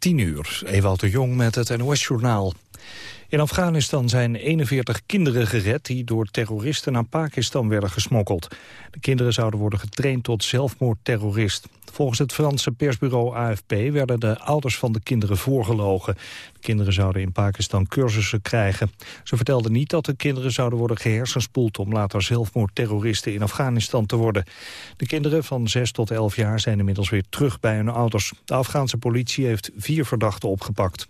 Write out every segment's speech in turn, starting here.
10 uur, Ewout de Jong met het NOS-journaal. In Afghanistan zijn 41 kinderen gered die door terroristen naar Pakistan werden gesmokkeld. De kinderen zouden worden getraind tot zelfmoordterrorist. Volgens het Franse persbureau AFP werden de ouders van de kinderen voorgelogen. De kinderen zouden in Pakistan cursussen krijgen. Ze vertelden niet dat de kinderen zouden worden gehersenspoeld... om later zelfmoordterroristen in Afghanistan te worden. De kinderen van 6 tot 11 jaar zijn inmiddels weer terug bij hun ouders. De Afghaanse politie heeft vier verdachten opgepakt.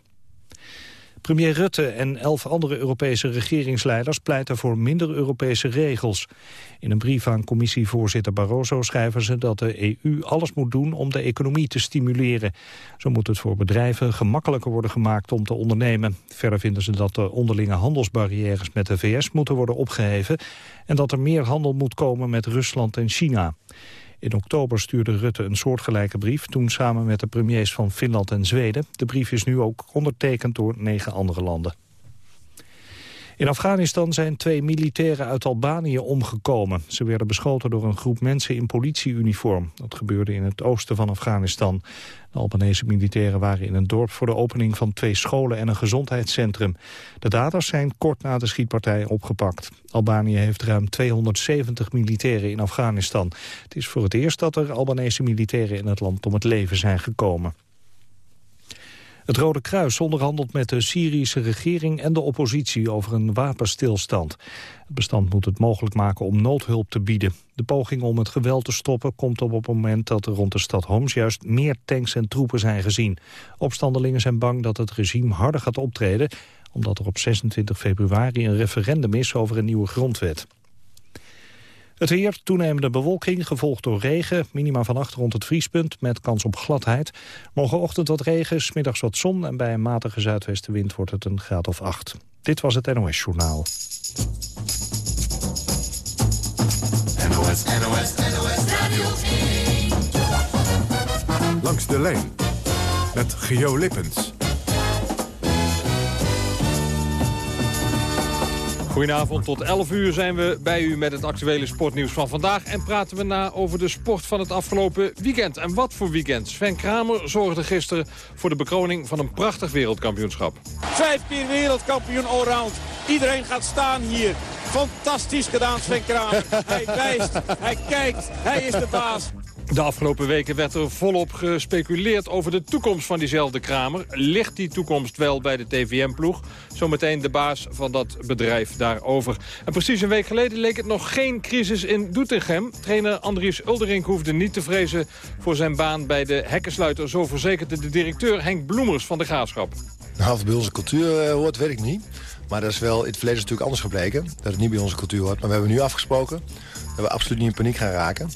Premier Rutte en elf andere Europese regeringsleiders pleiten voor minder Europese regels. In een brief aan commissievoorzitter Barroso schrijven ze dat de EU alles moet doen om de economie te stimuleren. Zo moet het voor bedrijven gemakkelijker worden gemaakt om te ondernemen. Verder vinden ze dat de onderlinge handelsbarrières met de VS moeten worden opgeheven en dat er meer handel moet komen met Rusland en China. In oktober stuurde Rutte een soortgelijke brief, toen samen met de premiers van Finland en Zweden. De brief is nu ook ondertekend door negen andere landen. In Afghanistan zijn twee militairen uit Albanië omgekomen. Ze werden beschoten door een groep mensen in politieuniform. Dat gebeurde in het oosten van Afghanistan. De Albanese militairen waren in een dorp voor de opening van twee scholen en een gezondheidscentrum. De daders zijn kort na de schietpartij opgepakt. Albanië heeft ruim 270 militairen in Afghanistan. Het is voor het eerst dat er Albanese militairen in het land om het leven zijn gekomen. Het Rode Kruis onderhandelt met de Syrische regering en de oppositie over een wapenstilstand. Het bestand moet het mogelijk maken om noodhulp te bieden. De poging om het geweld te stoppen komt op het moment dat er rond de stad Homs juist meer tanks en troepen zijn gezien. Opstandelingen zijn bang dat het regime harder gaat optreden, omdat er op 26 februari een referendum is over een nieuwe grondwet. Het weer, toenemende bewolking, gevolgd door regen. Minima vannacht rond het vriespunt met kans op gladheid. Morgenochtend wat regen, smiddags wat zon... en bij een matige zuidwestenwind wordt het een graad of acht. Dit was het NOS Journaal. NOS, NOS, NOS Radio Langs de lijn met Geo Lippens. Goedenavond, tot 11 uur zijn we bij u met het actuele sportnieuws van vandaag. En praten we na over de sport van het afgelopen weekend. En wat voor weekend. Sven Kramer zorgde gisteren voor de bekroning van een prachtig wereldkampioenschap. Vijf keer wereldkampioen allround. Iedereen gaat staan hier. Fantastisch gedaan Sven Kramer. Hij wijst, hij kijkt, hij is de baas. De afgelopen weken werd er volop gespeculeerd over de toekomst van diezelfde Kramer. Ligt die toekomst wel bij de TVM-ploeg? Zometeen de baas van dat bedrijf daarover. En precies een week geleden leek het nog geen crisis in Doetinchem. Trainer Andries Ulderink hoefde niet te vrezen voor zijn baan bij de hekkensluiter. Zo verzekerde de directeur Henk Bloemers van de Graafschap. Of het bij onze cultuur uh, hoort, weet ik niet. Maar dat is wel in het verleden natuurlijk anders gebleken. Dat het niet bij onze cultuur hoort. Maar we hebben nu afgesproken dat we absoluut niet in paniek gaan raken.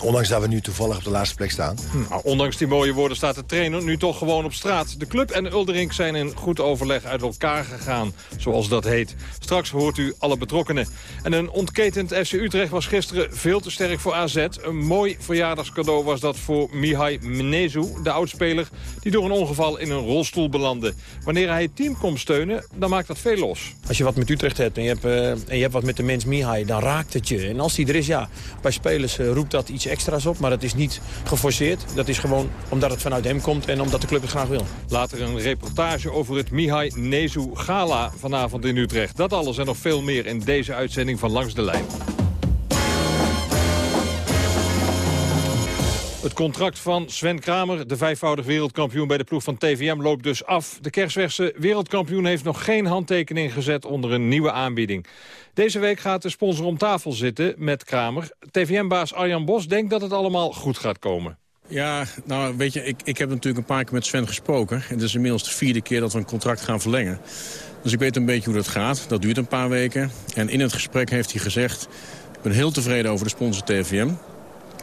Ondanks dat we nu toevallig op de laatste plek staan. Nou, ondanks die mooie woorden staat de trainer nu toch gewoon op straat. De club en Ulderink zijn in goed overleg uit elkaar gegaan, zoals dat heet. Straks hoort u alle betrokkenen. En een ontketend FC Utrecht was gisteren veel te sterk voor AZ. Een mooi verjaardagscadeau was dat voor Mihai Mnezu, de oudspeler... die door een ongeval in een rolstoel belandde. Wanneer hij het team komt steunen, dan maakt dat veel los. Als je wat met Utrecht hebt en je hebt, uh, en je hebt wat met de mens Mihai, dan raakt het je. En als die er is, ja, bij spelers uh, roept dat iets extra's op. Maar dat is niet geforceerd. Dat is gewoon omdat het vanuit hem komt en omdat de club het graag wil. Later een reportage over het Mihai Nezu Gala vanavond in Utrecht. Dat alles en nog veel meer in deze uitzending van Langs de Lijn. Het contract van Sven Kramer, de vijfvoudig wereldkampioen bij de ploeg van TVM, loopt dus af. De Kerswegse wereldkampioen heeft nog geen handtekening gezet onder een nieuwe aanbieding. Deze week gaat de sponsor om tafel zitten met Kramer. TVM-baas Arjan Bos denkt dat het allemaal goed gaat komen. Ja, nou weet je, ik, ik heb natuurlijk een paar keer met Sven gesproken. Het is inmiddels de vierde keer dat we een contract gaan verlengen. Dus ik weet een beetje hoe dat gaat. Dat duurt een paar weken. En in het gesprek heeft hij gezegd... ik ben heel tevreden over de sponsor TVM.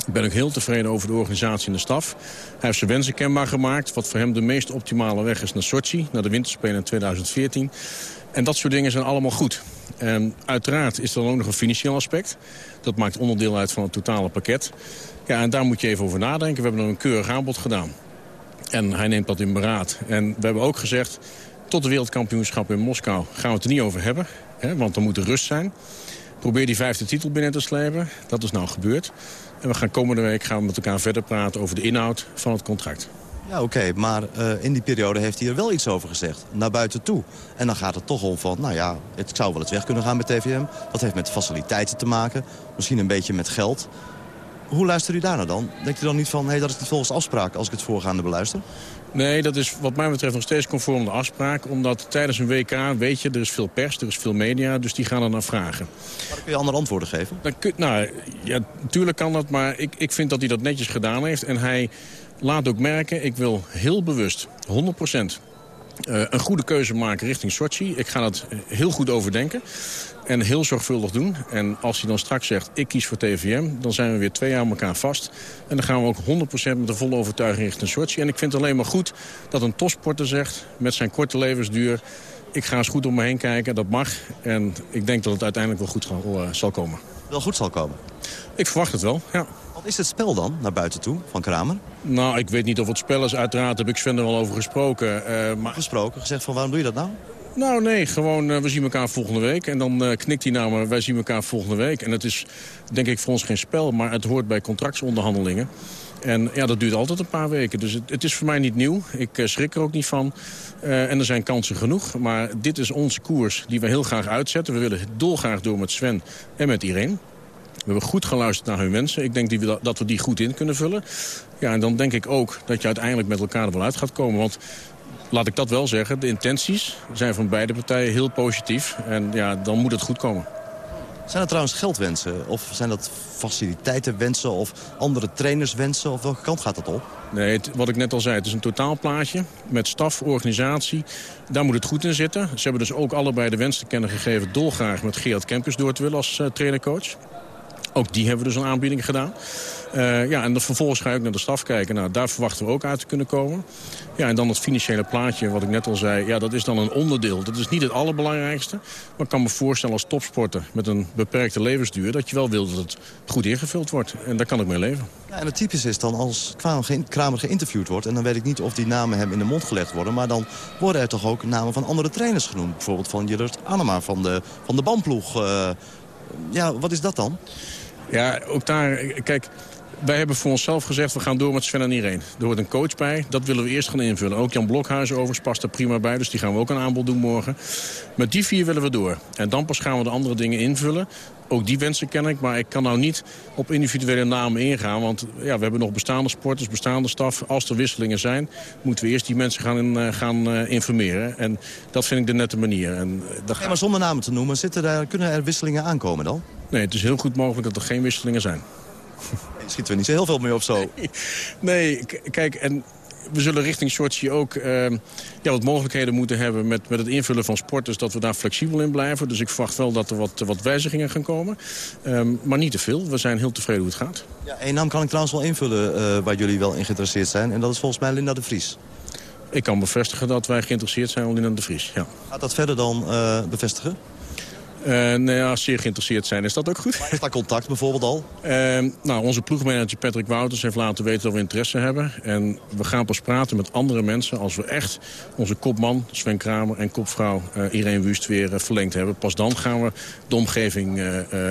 Ik ben ook heel tevreden over de organisatie en de staf. Hij heeft zijn wensen kenbaar gemaakt. Wat voor hem de meest optimale weg is naar Sochi, naar de winterspelen in 2014. En dat soort dingen zijn allemaal goed. En uiteraard is er dan ook nog een financieel aspect. Dat maakt onderdeel uit van het totale pakket. Ja, en daar moet je even over nadenken. We hebben een keurig aanbod gedaan. En hij neemt dat in beraad. En we hebben ook gezegd, tot de wereldkampioenschap in Moskou gaan we het er niet over hebben. Hè, want er moet rust zijn. Probeer die vijfde titel binnen te slepen. Dat is nou gebeurd. En we gaan komende week gaan we met elkaar verder praten over de inhoud van het contract. Ja, oké, maar eh, in die periode heeft hij er wel iets over gezegd. Naar buiten toe. En dan gaat het toch om van, nou ja, het zou wel eens weg kunnen gaan met TVM. Dat heeft met faciliteiten te maken. Misschien een beetje met geld. Hoe luistert u daarna dan? Denkt u dan niet van, hé, dat is niet volgens afspraak als ik het voorgaande beluister? Nee, dat is wat mij betreft nog steeds conform de afspraak. Omdat tijdens een WK, weet je, er is veel pers, er is veel media. Dus die gaan er naar vragen. Maar kun je andere antwoorden geven? Dan kun, nou, ja, natuurlijk kan dat. Maar ik, ik vind dat hij dat netjes gedaan heeft. En hij laat ook merken, ik wil heel bewust, 100 procent... Uh, een goede keuze maken richting Sochi. Ik ga dat heel goed overdenken en heel zorgvuldig doen. En als hij dan straks zegt, ik kies voor TVM... dan zijn we weer twee jaar aan elkaar vast. En dan gaan we ook 100% met de volle overtuiging richting Sochi. En ik vind het alleen maar goed dat een topsporter zegt... met zijn korte levensduur, ik ga eens goed om me heen kijken. Dat mag. En ik denk dat het uiteindelijk wel goed uh, zal komen. Wel goed zal komen? Ik verwacht het wel, ja. Wat is het spel dan, naar buiten toe, van Kramer? Nou, ik weet niet of het spel is. Uiteraard heb ik Sven er al over gesproken. Uh, maar... Gesproken? Gezegd van waarom doe je dat nou? Nou, nee, gewoon uh, we zien elkaar volgende week. En dan uh, knikt hij naar me, wij zien elkaar volgende week. En het is, denk ik, voor ons geen spel, maar het hoort bij contractsonderhandelingen. En ja, dat duurt altijd een paar weken. Dus het, het is voor mij niet nieuw. Ik uh, schrik er ook niet van. en er zijn kansen genoeg. Maar dit is onze koers die we heel graag uitzetten. We willen dolgraag door met Sven en met Irene. We hebben goed geluisterd naar hun wensen. Ik denk die dat we die goed in kunnen vullen. Ja, en dan denk ik ook dat je uiteindelijk met elkaar er wel uit gaat komen. Want laat ik dat wel zeggen, de intenties zijn van beide partijen heel positief. En ja, dan moet het goed komen. Zijn dat trouwens geldwensen? Of zijn dat faciliteitenwensen of andere trainerswensen? Of welke kant gaat dat op? Nee, wat ik net al zei, het is een totaalplaatje met staf, organisatie. Daar moet het goed in zitten. Ze hebben dus ook allebei de wens te kennen gegeven... dolgraag met Gerard Kempers door te willen als uh, trainercoach. Ook die hebben we dus een aanbieding gedaan. Uh, ja, en dan vervolgens ga ik naar de staf kijken. Nou, daar verwachten we ook uit te kunnen komen. Ja, en dan het financiële plaatje, wat ik net al zei. Ja, dat is dan een onderdeel. Dat is niet het allerbelangrijkste. Maar ik kan me voorstellen als topsporter met een beperkte levensduur... dat je wel wil dat het goed ingevuld wordt. En daar kan ik mee leven. Ja, en het typische is dan als Kramer geïnterviewd wordt... en dan weet ik niet of die namen hem in de mond gelegd worden... maar dan worden er toch ook namen van andere trainers genoemd. Bijvoorbeeld van Jillert Anema van de, van de bandploeg. Uh, ja, wat is dat dan? Ja, ook daar... Kijk, wij hebben voor onszelf gezegd, we gaan door met Sven en Irene. Er hoort een coach bij, dat willen we eerst gaan invullen. Ook Jan Blokhuizen overigens past er prima bij, dus die gaan we ook een aanbod doen morgen. Met die vier willen we door. En dan pas gaan we de andere dingen invullen. Ook die wensen ken ik, maar ik kan nou niet op individuele namen ingaan. Want ja, we hebben nog bestaande sporters, bestaande staf. Als er wisselingen zijn, moeten we eerst die mensen gaan, uh, gaan uh, informeren. En dat vind ik de nette manier. En, uh, nee, maar zonder namen te noemen, zitten er, kunnen er wisselingen aankomen dan? Nee, het is heel goed mogelijk dat er geen wisselingen zijn. schieten we niet zo heel veel meer op zo. Nee, kijk, en we zullen richting Sochi ook uh, ja, wat mogelijkheden moeten hebben... Met, met het invullen van sporters, dat we daar flexibel in blijven. Dus ik verwacht wel dat er wat, wat wijzigingen gaan komen. Um, maar niet te veel. We zijn heel tevreden hoe het gaat. Ja, Eén naam kan ik trouwens wel invullen uh, waar jullie wel in geïnteresseerd zijn. En dat is volgens mij Linda de Vries. Ik kan bevestigen dat wij geïnteresseerd zijn in Linda de Vries, ja. Gaat dat verder dan uh, bevestigen? Uh, nou ja, zeer geïnteresseerd zijn. Is dat ook goed? Maar is daar contact bijvoorbeeld al? Uh, nou, onze ploegmanager Patrick Wouters heeft laten weten dat we interesse hebben. En we gaan pas praten met andere mensen als we echt onze kopman Sven Kramer en kopvrouw uh, Irene Wust weer verlengd hebben. Pas dan gaan we de omgeving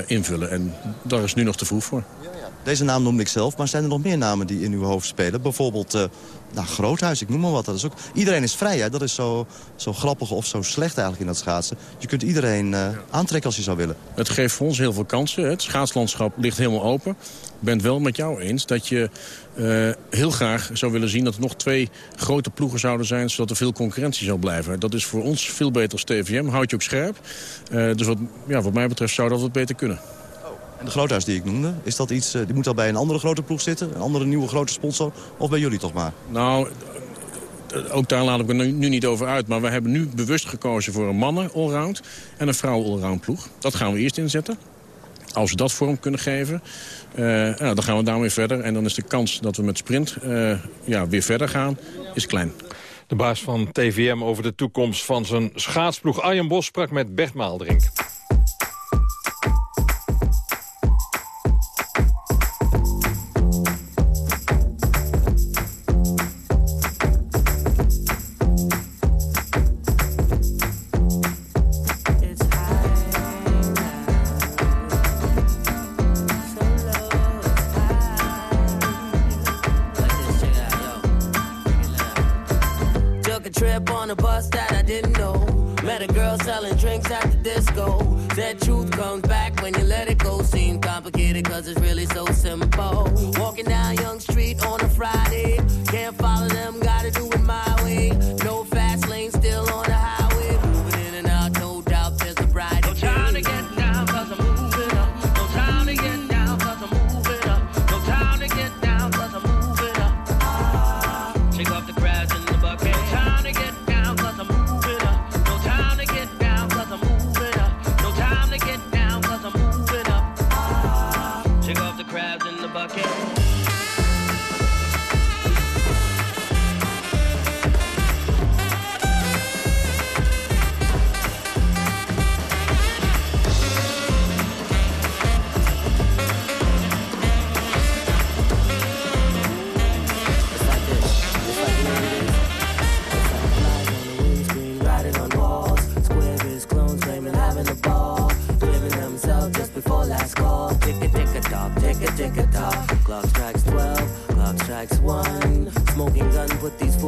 invullen. En daar is nu nog te vroeg voor. Deze naam noemde ik zelf, maar zijn er nog meer namen die in uw hoofd spelen? Bijvoorbeeld nou, Groothuis, ik noem maar wat. Dat is ook, iedereen is vrij, hè? dat is zo, zo grappig of zo slecht eigenlijk in dat schaatsen. Je kunt iedereen uh, aantrekken als je zou willen. Het geeft voor ons heel veel kansen. Het schaatslandschap ligt helemaal open. Ik ben het wel met jou eens dat je uh, heel graag zou willen zien... dat er nog twee grote ploegen zouden zijn... zodat er veel concurrentie zou blijven. Dat is voor ons veel beter als TVM. Houd je ook scherp. Uh, dus wat, ja, wat mij betreft zou dat wat beter kunnen. En de groothuis die ik noemde, is dat iets, die moet al bij een andere grote ploeg zitten? Een andere nieuwe grote sponsor? Of bij jullie toch maar? Nou, ook daar laat ik me nu, niet over uit. Maar we hebben nu bewust gekozen voor een mannen-allround en een vrouwen-allround ploeg. Dat gaan we eerst inzetten. Als we dat vorm kunnen geven, uh, nou, dan gaan we daarmee verder. En dan is de kans dat we met sprint uh, ja, weer verder gaan, is klein. De baas van TVM over de toekomst van zijn schaatsploeg Arjen Bos sprak met Bert Maaldrink.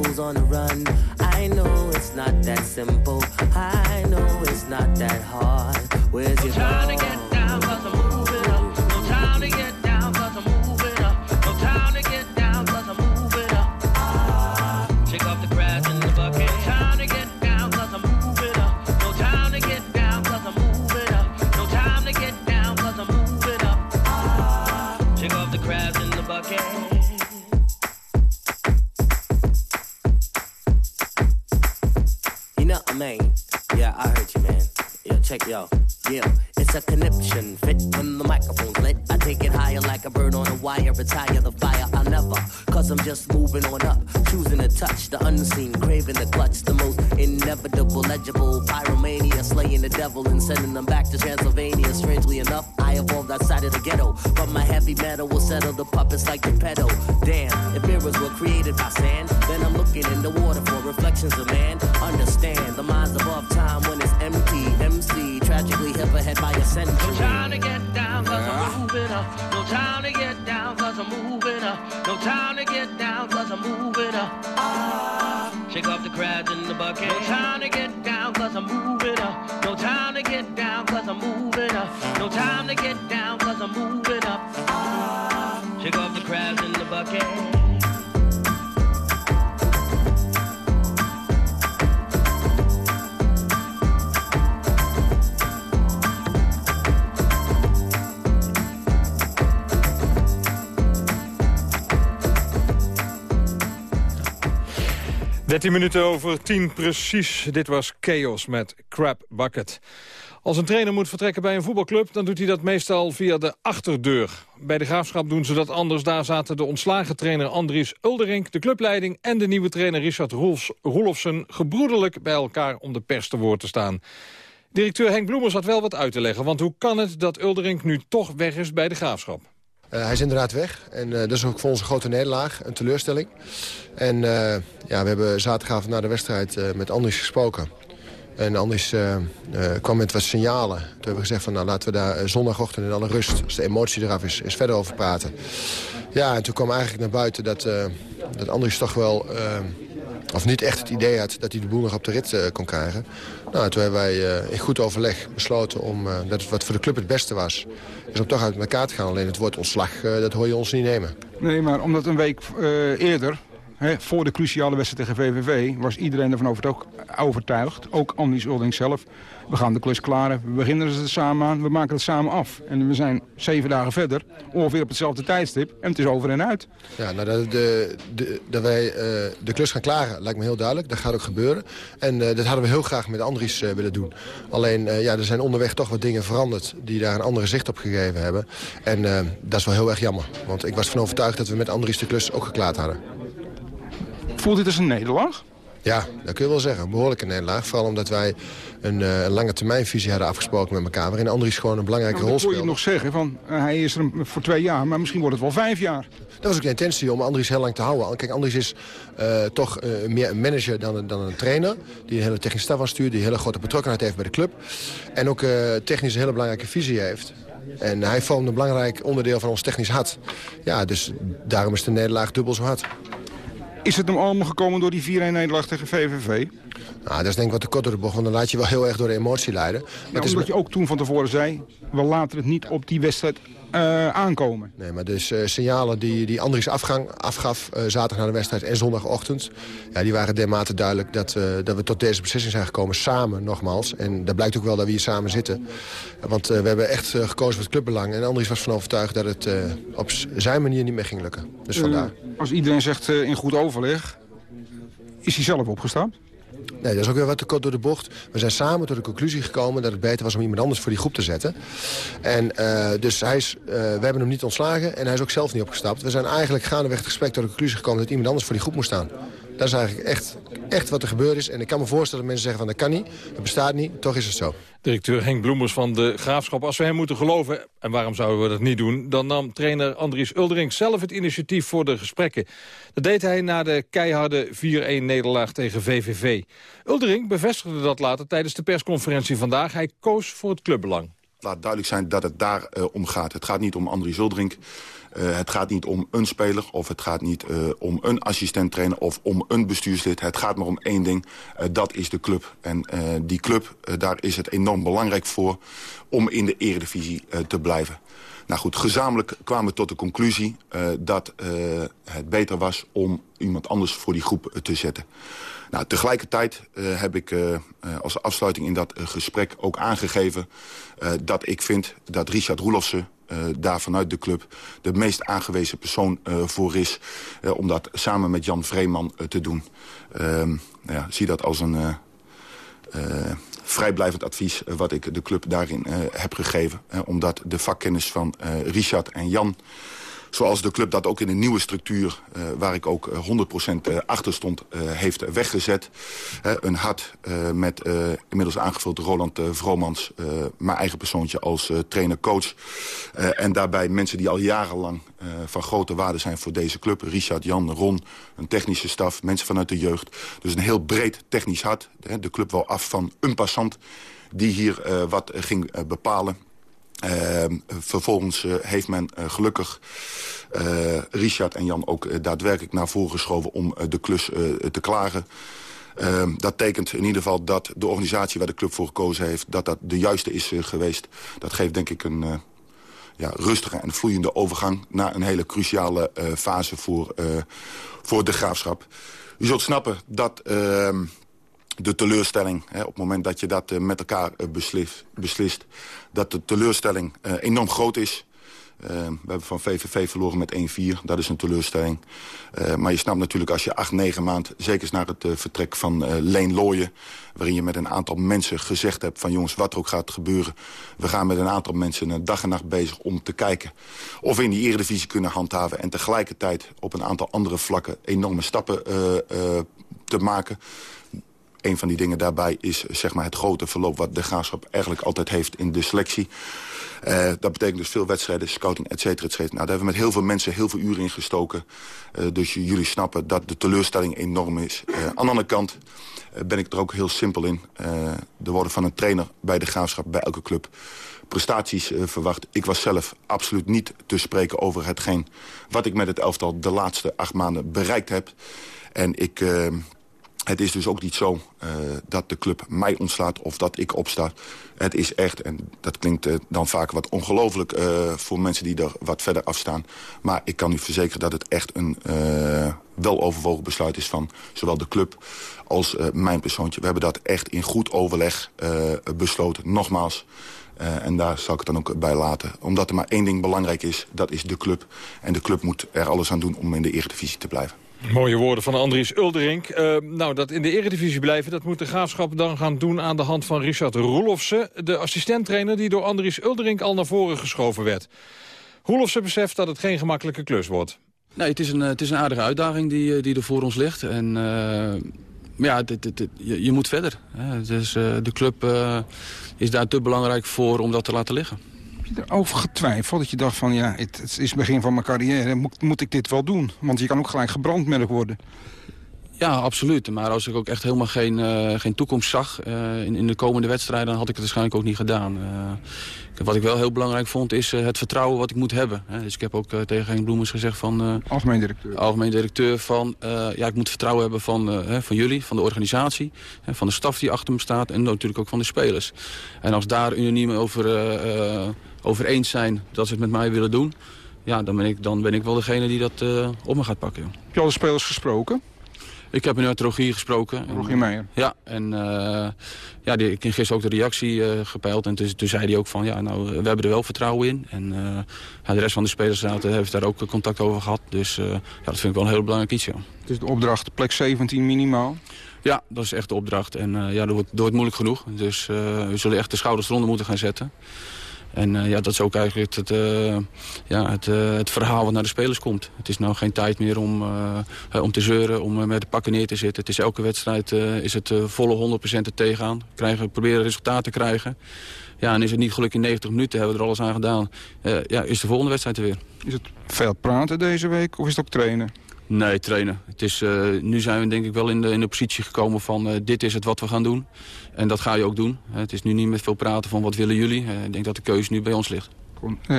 These on the run. I know it's not that simple. I know it's not that hard. Where's your Retire the fire, I'll never. Cause I'm just moving on up. Choosing to touch the unseen, craving the clutch. The most inevitable, legible. Pyromania, slaying the devil and sending them back 13 minuten over 10 precies. Dit was Chaos met Crab Bucket. Als een trainer moet vertrekken bij een voetbalclub... dan doet hij dat meestal via de achterdeur. Bij de Graafschap doen ze dat anders. Daar zaten de ontslagen trainer Andries Ulderink, de clubleiding... en de nieuwe trainer Richard Rolfs, Rolofsen gebroedelijk bij elkaar... om de pers te woord te staan. Directeur Henk Bloemers had wel wat uit te leggen... want hoe kan het dat Ulderink nu toch weg is bij de Graafschap? Eh, hij is inderdaad weg. En eh, dat is ook voor ons een grote nederlaag, een teleurstelling. En eh, ja, we hebben zaterdagavond na de wedstrijd met Andries gesproken. En Andries kwam met wat signalen. Toen hebben we gezegd van nou laten we daar zondagochtend in alle rust, als de emotie eraf is, verder over praten. Ja, en toen kwam eigenlijk naar buiten dat, dat Andries toch wel, of niet echt het idee had dat hij de boel nog op de rit eh, kon krijgen. Nou, toen hebben wij eh, in goed overleg besloten om, eh, dat het wat voor de club het beste was, is om toch uit elkaar te gaan. Alleen het woord ontslag, dat hoor je ons niet nemen. Nee, maar omdat een week eerder, voor de cruciale wedstrijd tegen VVV... was iedereen ervan overtuigd, ook Andries Ulding zelf... we gaan de klus klaren, we beginnen er samen aan, we maken het samen af. En we zijn zeven dagen verder, ongeveer op hetzelfde tijdstip... en het is over en uit. Ja, nou, dat, de, dat wij eh, de klus gaan klaren lijkt me heel duidelijk. Dat gaat ook gebeuren. En eh, dat hadden we heel graag met Andries eh, willen doen. Alleen, ja, er zijn onderweg toch wat dingen veranderd... die daar een andere zicht op gegeven hebben. En dat is wel heel erg jammer. Want ik was ervan overtuigd dat we met Andries de klus ook geklaard hadden. Voelt dit als een nederlaag? Ja, dat kun je wel zeggen. Een behoorlijke nederlaag. Vooral omdat wij een, een lange termijnvisie hadden afgesproken met elkaar... waarin Andries gewoon een belangrijke Nou, rol dat kon je nog zeggen, van, eh, hij is er voor twee jaar, maar misschien wordt het wel vijf jaar. Dat was ook de intentie om Andries heel lang te houden. Kijk, Andries is eh, toch meer een manager dan, een- dan een trainer. Die een hele technische staf aanstuurt. Die een hele grote betrokkenheid heeft bij de club. En ook technisch een hele belangrijke visie heeft. En hij vormt een belangrijk onderdeel van ons technisch hart. Ja, dus daarom is de nederlaag dubbel zo hard. Is het hem allemaal gekomen door die 4-1-nederlaag tegen VVV? Nou, dat is denk ik wat de bocht, want dan laat je wel heel erg door de emotie leiden. Ja, Dat is omdat je ook toen van tevoren zei... we laten het niet op die wedstrijd eh, aankomen. Nee, maar dus eh, signalen die, die Andries afgang, afgaf eh, zaterdag na de wedstrijd en zondagochtend... Ja, die waren dermate duidelijk dat, dat we tot deze beslissing zijn gekomen samen nogmaals. En dat blijkt ook wel dat we hier samen zitten. Want we hebben echt gekozen voor het clubbelang. En Andries was van overtuigd dat het op zijn manier niet meer ging lukken. Dus vandaar. Als iedereen zegt in goed overleg... is hij zelf opgestapt? Nee, dat is ook weer wat te kort door de bocht. We zijn samen tot de conclusie gekomen dat het beter was om iemand anders voor die groep te zetten. En eh, dus hij is, eh, we hebben hem niet ontslagen en hij is ook zelf niet opgestapt. We zijn eigenlijk gaandeweg het gesprek tot de conclusie gekomen dat iemand anders voor die groep moest staan. Dat is eigenlijk echt, echt wat er gebeurd is. En ik kan me voorstellen dat mensen zeggen van dat kan niet, dat bestaat niet. Toch is het zo. Directeur Henk Bloemers van de Graafschap. Als we hem moeten geloven, en waarom zouden we dat niet doen... dan nam trainer Andries Uldering zelf het initiatief voor de gesprekken. Dat deed hij na de keiharde 4-1-nederlaag tegen VVV. Uldering bevestigde dat later tijdens de persconferentie vandaag. Hij koos voor het clubbelang. Laat duidelijk zijn dat het daar eh, om gaat. Het gaat niet om Andries Zuldrink. Eh, het gaat niet om een speler of het gaat niet eh, om een assistent-trainer of om een bestuurslid. Het gaat maar om één ding, eh, dat is de club. En die club, daar is het enorm belangrijk voor om in de eredivisie te blijven. Nou goed, gezamenlijk kwamen we tot de conclusie dat het beter was om iemand anders voor die groep te zetten. Nou, tegelijkertijd heb ik als afsluiting in dat gesprek ook aangegeven... dat ik vind dat Richard Roelofsen eh, daar vanuit de club... de meest aangewezen persoon eh, voor is... eh, om dat samen met Jan Vreeman te doen. Ehm, nou ja, zie dat als een... vrijblijvend advies wat ik de club daarin heb gegeven. Omdat de vakkennis van Richard en Jan... zoals de club dat ook in een nieuwe structuur... eh, waar ik ook eh, 100% eh, achter stond, eh, heeft weggezet. Eh, een hart eh, met eh, inmiddels aangevuld Roland eh, Vromans... eh, mijn eigen persoontje als eh, trainer-coach. Eh, en daarbij mensen die al jarenlang eh, van grote waarde zijn voor deze club. Richard, Jan, Ron, een technische staf, mensen vanuit de jeugd. Dus een heel breed technisch hart. De club wel af van een passant die hier eh, wat eh, ging eh, bepalen. Ehm, vervolgens eh, heeft men eh, gelukkig eh, Richard en Jan ook daadwerkelijk naar voren geschoven om de klus te klagen. Ehm, dat tekent in ieder geval dat de organisatie waar de club voor gekozen heeft... dat dat de juiste is geweest. Dat geeft denk ik een eh, ja, rustige en vloeiende overgang... naar een hele cruciale fase voor, voor de graafschap. U zult snappen dat ehm, de teleurstelling, hè, op het moment dat je dat eh, met elkaar eh, beslist, beslist... dat de teleurstelling eh, enorm groot is... We hebben van VVV verloren met 1-4. Dat is een teleurstelling. Maar je snapt natuurlijk als je 8, 9 maand... zeker naar het vertrek van Leen Looyen... waarin je met een aantal mensen gezegd hebt... van jongens, wat er ook gaat gebeuren... we gaan met een aantal mensen een dag en nacht bezig om te kijken... of we in die eredivisie kunnen handhaven... en tegelijkertijd op een aantal andere vlakken... enorme stappen te maken... Een van die dingen daarbij is zeg maar, het grote verloop... wat de graafschap eigenlijk altijd heeft in de selectie. Uh, dat betekent dus veel wedstrijden, scouting, et cetera, et cetera. Nou, daar hebben we met heel veel mensen heel veel uren in gestoken. Uh, dus jullie snappen dat de teleurstelling enorm is. Uh, aan de andere kant ben ik er ook heel simpel in. er worden van een trainer bij de graafschap, bij elke club prestaties verwacht. Ik was zelf absoluut niet te spreken over hetgeen... wat ik met het elftal de laatste acht maanden bereikt heb. En ik... Het is dus ook niet zo uh, dat de club mij ontslaat of dat ik opsta. Het is echt, en dat klinkt uh, dan vaak wat ongelooflijk uh, voor mensen die er wat verder afstaan. Maar ik kan u verzekeren dat het echt een weloverwogen besluit is van zowel de club als mijn persoontje. We hebben dat echt in goed overleg besloten. Nogmaals, en daar zal ik het dan ook bij laten. Omdat er maar één ding belangrijk is, dat is de club. En de club moet er alles aan doen om in de Eredivisie te blijven. Mooie woorden van Andries Ulderink. Uh, nou, dat in de eredivisie blijven, dat moet de Graafschap dan gaan doen... aan de hand van Richard Roelofsen, de assistenttrainer... die door Andries Ulderink al naar voren geschoven werd. Roelofsen beseft dat het geen gemakkelijke klus wordt. Nee, het is een, het is een aardige uitdaging die, die er voor ons ligt. En ja, dit, dit, je, moet verder. Hè. Dus, de club is daar te belangrijk voor om dat te laten liggen. Je erover getwijfeld? Dat je dacht van, ja, het, het is het begin van mijn carrière. Moet, moet ik dit wel doen? Want je kan ook gelijk gebrandmerkt worden. Ja, absoluut. Maar als ik ook echt helemaal geen, uh, geen toekomst zag uh, in, in de komende wedstrijden... dan had ik het waarschijnlijk ook niet gedaan. Uh, Wat ik wel heel belangrijk vond is eh, het vertrouwen wat ik moet hebben. Hè. Dus ik heb ook tegen Henk Bloemers gezegd van... Algemeen directeur. Algemeen directeur van... ja, ik moet vertrouwen hebben van, van jullie, van de organisatie... van de staf die achter me staat en natuurlijk ook van de spelers. En als daar unaniem over, over eens zijn dat ze het met mij willen doen... Ja, dan ben ik, dan ben ik wel degene die dat op me gaat pakken. Joh. Heb je al de spelers gesproken? Ik heb met Rogier gesproken. Rogier Meijer? Ja, en uh, ja, die, ik heb gisteren ook de reactie uh, gepeild. En toen, toen zei hij ook van, ja, nou, we hebben er wel vertrouwen in. En ja, de rest van de spelers heeft daar ook contact over gehad. Dus ja, dat vind ik wel een heel belangrijk iets, ja. Het is de opdracht plek 17 minimaal? Ja, dat is echt de opdracht. En ja, dat wordt, dat wordt moeilijk genoeg. Dus we zullen echt de schouders eronder moeten gaan zetten. En uh, ja, dat is ook eigenlijk het, uh, ja, het, uh, het, verhaal wat naar de spelers komt. Het is nou geen tijd meer om, om te zeuren, om met de pakken neer te zitten. Het is elke wedstrijd is het volle 100% er tegenaan. Krijgen, proberen resultaat te krijgen. Ja, en is het niet gelukkig in 90 minuten, hebben we er alles aan gedaan. ja, is de volgende wedstrijd er weer. Is het veel praten deze week of is het ook trainen? Nee, trainen. Het is, uh, nu zijn we denk ik wel in de, in de positie gekomen van uh, dit is het wat we gaan doen. En dat ga je ook doen. Het is nu niet met veel praten van wat willen jullie. Uh, ik denk dat de keuze nu bij ons ligt.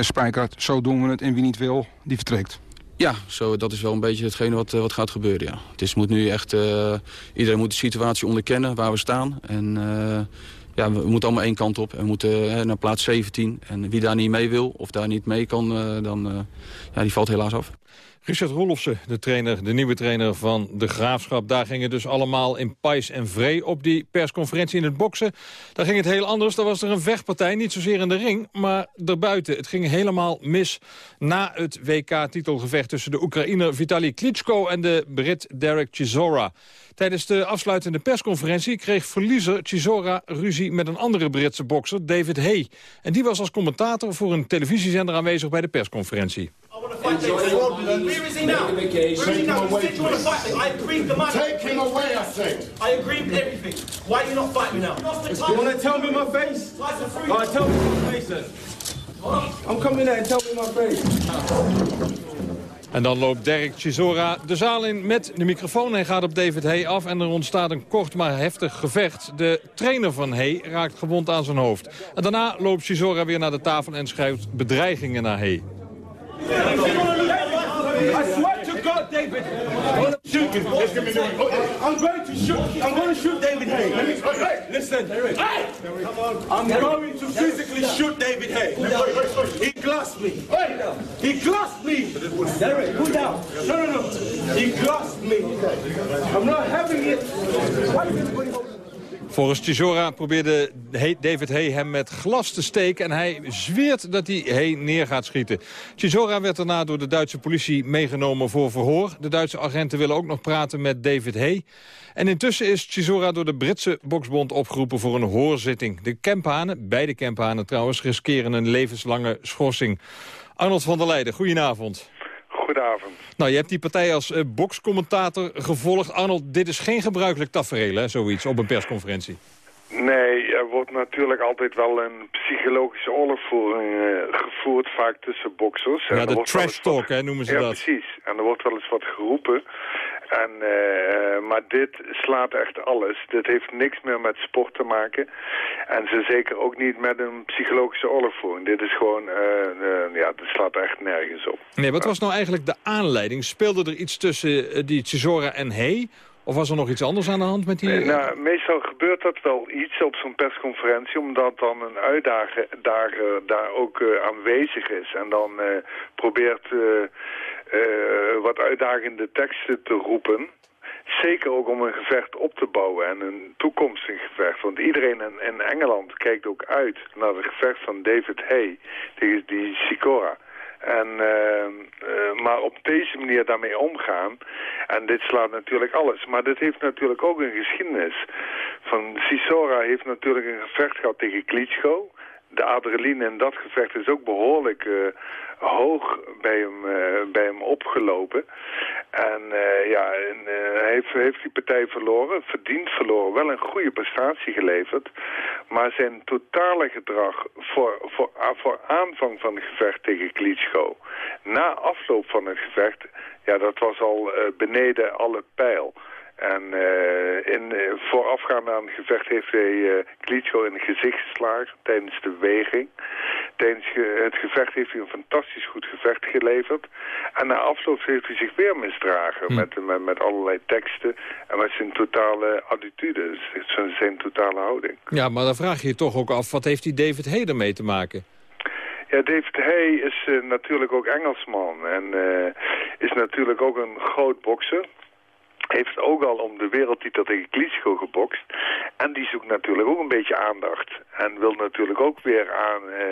Spijkert, zo doen we het en wie niet wil, die vertrekt. Ja, zo, dat is wel een beetje hetgene wat, wat gaat gebeuren, ja. Het is, moet nu echt, iedereen moet de situatie onderkennen waar we staan. En ja, we moeten allemaal één kant op. En we moeten naar plaats 17. En wie daar niet mee wil of daar niet mee kan, dan ja, die valt helaas af. Richard Rolofsen, de, trainer, de nieuwe trainer van de Graafschap. Daar ging het dus allemaal in pais en vree op die persconferentie in het boksen. Daar ging het heel anders. Daar was er een vechtpartij, niet zozeer in de ring, maar erbuiten. Het ging helemaal mis na het WK-titelgevecht... tussen de Oekraïner Vitali Klitschko en de Brit Derek Chisora. Tijdens de afsluitende persconferentie kreeg verliezer Chisora ruzie met een andere Britse bokser, David Hay. En die was als commentator voor een televisiezender aanwezig bij de persconferentie. Where is he now? Where is he now? You said you want to fight me. I agreed the money. Take him away, I said. I agreed with everything. Why are you not fighting me now? You want to tell me my face? Alright, tell me my face then. I'm coming there and tell me my face. En dan loopt Derek Chisora de zaal in met de microfoon. Hij gaat op David Hay af en er ontstaat een kort maar heftig gevecht. De trainer van Hay raakt gewond aan zijn hoofd. En daarna loopt Chisora weer naar de tafel en schrijft bedreigingen naar Hay. I swear to God, David. I'm going to shoot. I'm going to shoot. I'm going to shoot David Hay. Listen. I'm going to physically shoot David Hay. He glassed me. He glassed me. Derek, cool down. No, no, no. He glassed me. I'm not having it. Why is everybody Volgens Chisora probeerde David Hay hem met glas te steken... en hij zweert dat hij Hay neer gaat schieten. Chisora werd daarna door de Duitse politie meegenomen voor verhoor. De Duitse agenten willen ook nog praten met David Hay. En intussen is Chisora door de Britse boksbond opgeroepen voor een hoorzitting. De Kemphanen, beide Kemphanen trouwens, riskeren een levenslange schorsing. Arnold van der Leijden, goedenavond. Goedenavond. Nou, je hebt die partij als uh, bokscommentator gevolgd. Arnold, dit is geen gebruikelijk tafereel, hè, zoiets, op een persconferentie. Nee, er wordt natuurlijk altijd wel een psychologische oorlogvoering uh, gevoerd, vaak tussen boksers. Ja, de trash talk, hè, noemen ze ja, dat. precies. En er wordt wel eens wat geroepen. En, uh, maar dit slaat echt alles. Dit heeft niks meer met sport te maken. En ze zeker ook niet met een psychologische oorlogvoering. Dit is gewoon, uh, ja, dit slaat echt nergens op. Nee, wat was nou eigenlijk de aanleiding? Speelde er iets tussen die Chisora en Hey? Of was er nog iets anders aan de hand met die... Nou, meestal gebeurt dat wel iets op zo'n persconferentie... omdat dan een uitdager daar, daar ook aanwezig is. En dan probeert uh, wat uitdagende teksten te roepen. Zeker ook om een gevecht op te bouwen en een toekomstig gevecht. Want iedereen in, in Engeland kijkt ook uit naar het gevecht van David Hay tegen die Sikora. En, uh, uh, maar op deze manier daarmee omgaan, en dit slaat natuurlijk alles. Maar dit heeft natuurlijk ook een geschiedenis. Van Sisora heeft natuurlijk een gevecht gehad tegen Klitschko. De adrenaline in dat gevecht is ook behoorlijk uh, hoog bij hem, uh, bij hem opgelopen. En uh, ja, en, heeft, heeft die partij verloren, verdiend verloren, wel een goede prestatie geleverd. Maar zijn totale gedrag voor, voor, voor aanvang van het gevecht tegen Klitschko, na afloop van het gevecht, ja, dat was al beneden alle pijl. En uh, in, uh, voorafgaand aan het gevecht heeft hij uh, Klitschko in het gezicht geslagen tijdens de weging. tijdens ge- het gevecht heeft hij een fantastisch goed gevecht geleverd. En na afloop heeft hij zich weer misdragen met, met, met allerlei teksten en met zijn totale attitude, zijn, zijn totale houding. Ja, maar dan vraag je je toch ook af, wat heeft die David Heder mee te maken? Ja, David Hay is eh, natuurlijk ook Engelsman en eh, is natuurlijk ook een groot bokser. Heeft ook al om de wereldtitel tegen Klitschko gebokst. En die zoekt natuurlijk ook een beetje aandacht. En wil natuurlijk ook weer aan eh,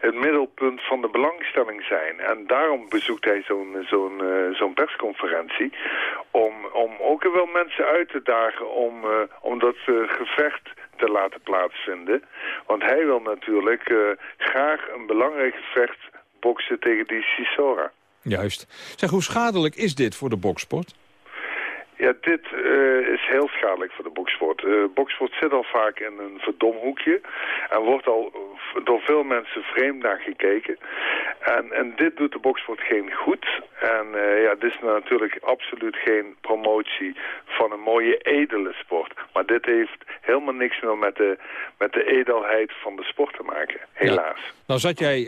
het middelpunt van de belangstelling zijn. En daarom bezoekt hij zo'n eh, persconferentie. Om, om ook wel mensen uit te dagen om, eh, om dat gevecht te laten plaatsvinden. Want hij wil natuurlijk graag een belangrijk gevecht boksen tegen die Sisora. Juist. Zeg, hoe schadelijk is dit voor de boksport? Ja, dit eh, is heel schadelijk voor de boksport. Eh boksport zit al vaak in een verdomhoekje en wordt al door veel mensen vreemd naar gekeken. En, en dit doet de boksport geen goed. En eh, ja, dit is natuurlijk absoluut geen promotie van een mooie edele sport. Maar dit heeft helemaal niks meer met de, met de edelheid van de sport te maken, helaas. Nou zat jij,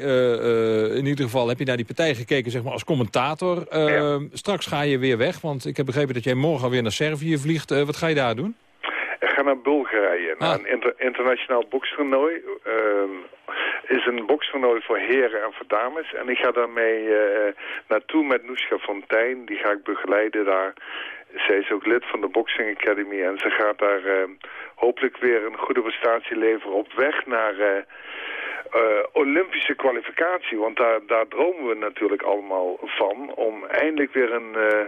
in ieder geval heb je naar die partij gekeken zeg maar, als commentator. Eh, Straks ga je weer weg, want ik heb begrepen dat jij morgen alweer naar Servië vliegt. Eh, wat ga je daar doen? Ik ga naar Bulgarije, naar een inter- internationaal bokstoernooi. Ehm is een bokstoernooi voor heren en voor dames. En ik ga daarmee eh, naartoe met Noeska Fontijn. Die ga ik begeleiden daar. Zij is ook lid van de Boxing Academy. En ze gaat daar eh, hopelijk weer een goede prestatie leveren op weg naar... eh, Olympische kwalificatie, want daar, daar dromen we natuurlijk allemaal van... om eindelijk weer een, eh,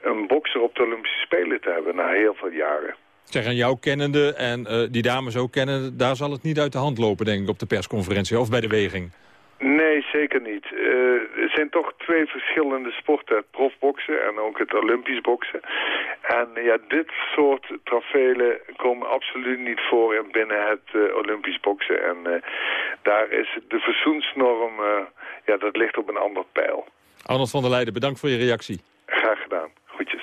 een bokser op de Olympische Spelen te hebben na heel veel jaren. Zeg, aan jou kennende en eh, die dames ook kennende... daar zal het niet uit de hand lopen, denk ik, op de persconferentie of bij de weging. Nee, zeker niet. Eh, er zijn toch twee verschillende sporten. Het profboksen en ook het olympisch boksen. En ja, dit soort trofelen komen absoluut niet voor in binnen het eh, olympisch boksen. En eh, daar is de verzoensnorm, eh, ja, dat ligt op een ander pijl. Arnold van der Leijden, bedankt voor je reactie. Graag gedaan. Groetjes.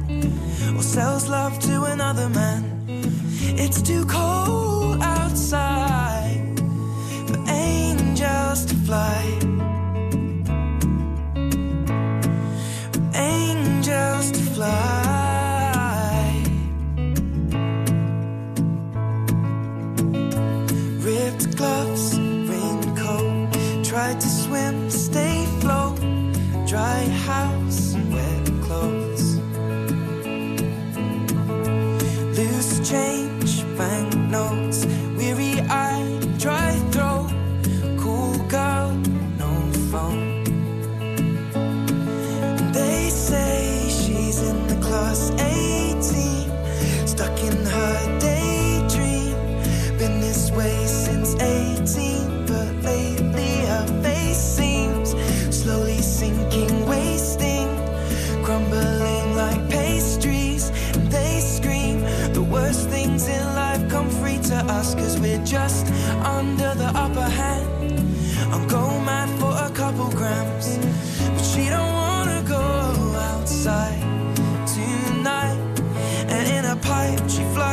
or sells love to another man. It's too cold outside for angels to fly. For angels to fly. Ripped gloves, raincoat, tried to swim, stay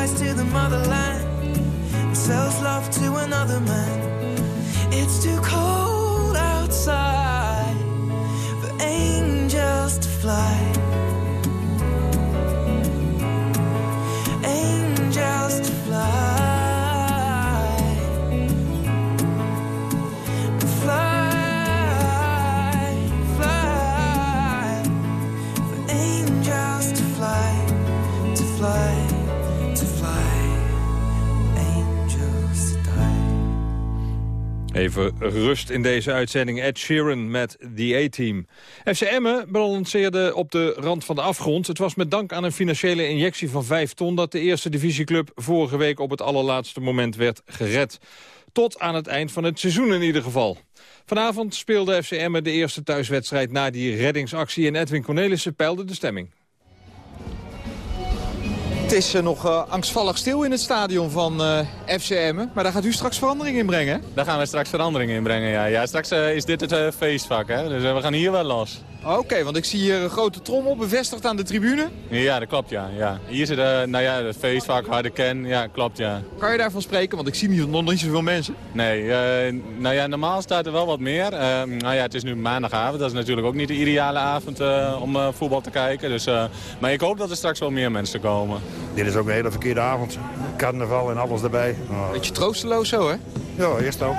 she to the motherland and sells love to another man. It's too cold outside for angels to fly. Even rust in deze uitzending. Ed Sheeran met The A-Team. FC Emmen balanceerde op de rand van de afgrond. Het was met dank aan een financiële injectie van 5 ton... dat de eerste divisieclub vorige week op het allerlaatste moment werd gered. Tot aan het eind van het seizoen in ieder geval. Vanavond speelde FC Emmen de eerste thuiswedstrijd na die reddingsactie... en Edwin Cornelissen peilde de stemming. Het is eh, nog eh, angstvallig stil in het stadion van eh FC Emmen. Maar daar gaat u straks verandering in brengen? Daar gaan we straks verandering in brengen, ja. ja straks is dit het feestvak, hè. Dus we gaan hier wel los. Oké, want ik zie hier een grote trommel bevestigd aan de tribune. Ja, dat klopt, ja. ja. Hier zit eh, nou ja, het feestvak, harde ken. Ja, klopt, ja. Kan je daarvan spreken? Want ik zie niet, nog niet zoveel mensen. Nee, eh, nou ja, normaal staat er wel wat meer. Eh, nou ja, het is nu maandagavond. Dat is natuurlijk ook niet de ideale avond eh, om eh, voetbal te kijken. Dus, eh, maar ik hoop dat er straks wel meer mensen komen. Dit is ook een hele verkeerde avond. Carnaval en alles erbij. Oh. Beetje troosteloos zo, hè? Ja, eerst ook.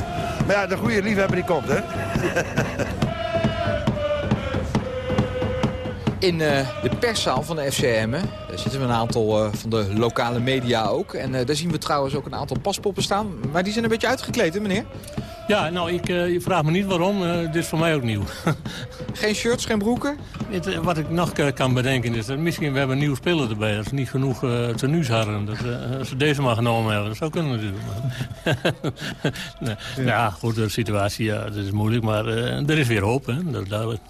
maar ja, de goede liefhebber die komt, hè? In eh, de perszaal van de FCM daar zitten we een aantal eh, van de lokale media ook. En eh, daar zien we trouwens ook een aantal paspoppen staan. Maar die zijn een beetje uitgekleed, hè meneer? Ja, nou, ik eh, vraag me niet waarom. Eh, dit is voor mij ook nieuw. geen shirts, geen broeken? Het, wat ik nog kan bedenken is dat misschien we hebben nieuwe speler erbij. Dat ze niet genoeg uh, tenues hadden. Dat eh, ze deze maar genomen hebben. Dat zou kunnen natuurlijk. nee. Ja, goed, de situatie ja, dat is moeilijk. Maar eh, er is weer hoop, hè? dat is duidelijk.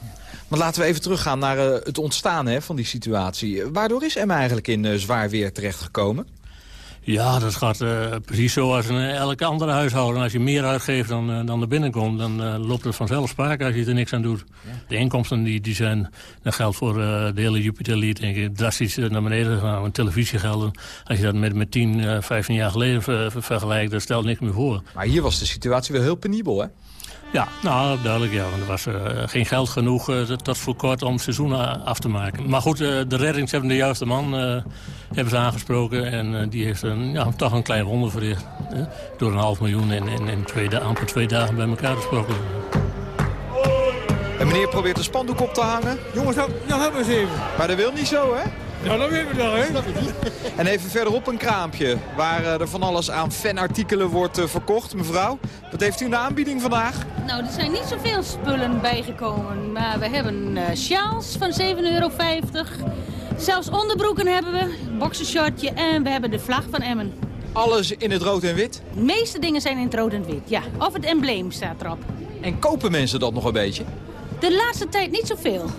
Maar laten we even teruggaan naar eh, het ontstaan hè, van die situatie. Waardoor is Emma eigenlijk in eh, zwaar weer terechtgekomen? Ja, dat gaat eh, precies zoals in elk andere huishouden. Als je meer uitgeeft dan, dan er binnenkomt, dan loopt het vanzelf spaak als je er niks aan doet. De inkomsten die, die zijn, dat geldt voor de hele Jupiter League, denk ik, drastisch naar beneden gegaan. Want televisiegelden, als je dat met, met 10, eh, 15 jaar geleden ver- ver- vergelijkt, dat stelt niks meer voor. Maar hier was de situatie wel heel penibel, hè? Ja, nou, duidelijk, ja. Want er was eh, geen geld genoeg eh, tot voor kort om het seizoen a- af te maken. Maar goed, eh, de reddings hebben de juiste man eh, hebben ze aangesproken. En eh, die heeft een, ja, toch een klein wonder verricht. hè, door een half miljoen in, in, in twee, amper twee dagen bij elkaar te sprokkelen. En meneer probeert een spandoek op te hangen. Jongens, help, ja, help eens even. Maar dat wil niet zo, hè? Ja, dat weten we dan, hè? En even verderop een kraampje waar eh, er van alles aan fanartikelen wordt eh, verkocht. Mevrouw, wat heeft u in de aanbieding vandaag? Nou, er zijn niet zoveel spullen bijgekomen. Maar we hebben eh sjaals van 7,50 euro. Zelfs onderbroeken hebben we, boxershortje en we hebben de vlag van Emmen. Alles in het rood en wit? De meeste dingen zijn in het rood en wit, ja. Of het embleem staat erop. En kopen mensen dat nog een beetje? De laatste tijd niet zoveel.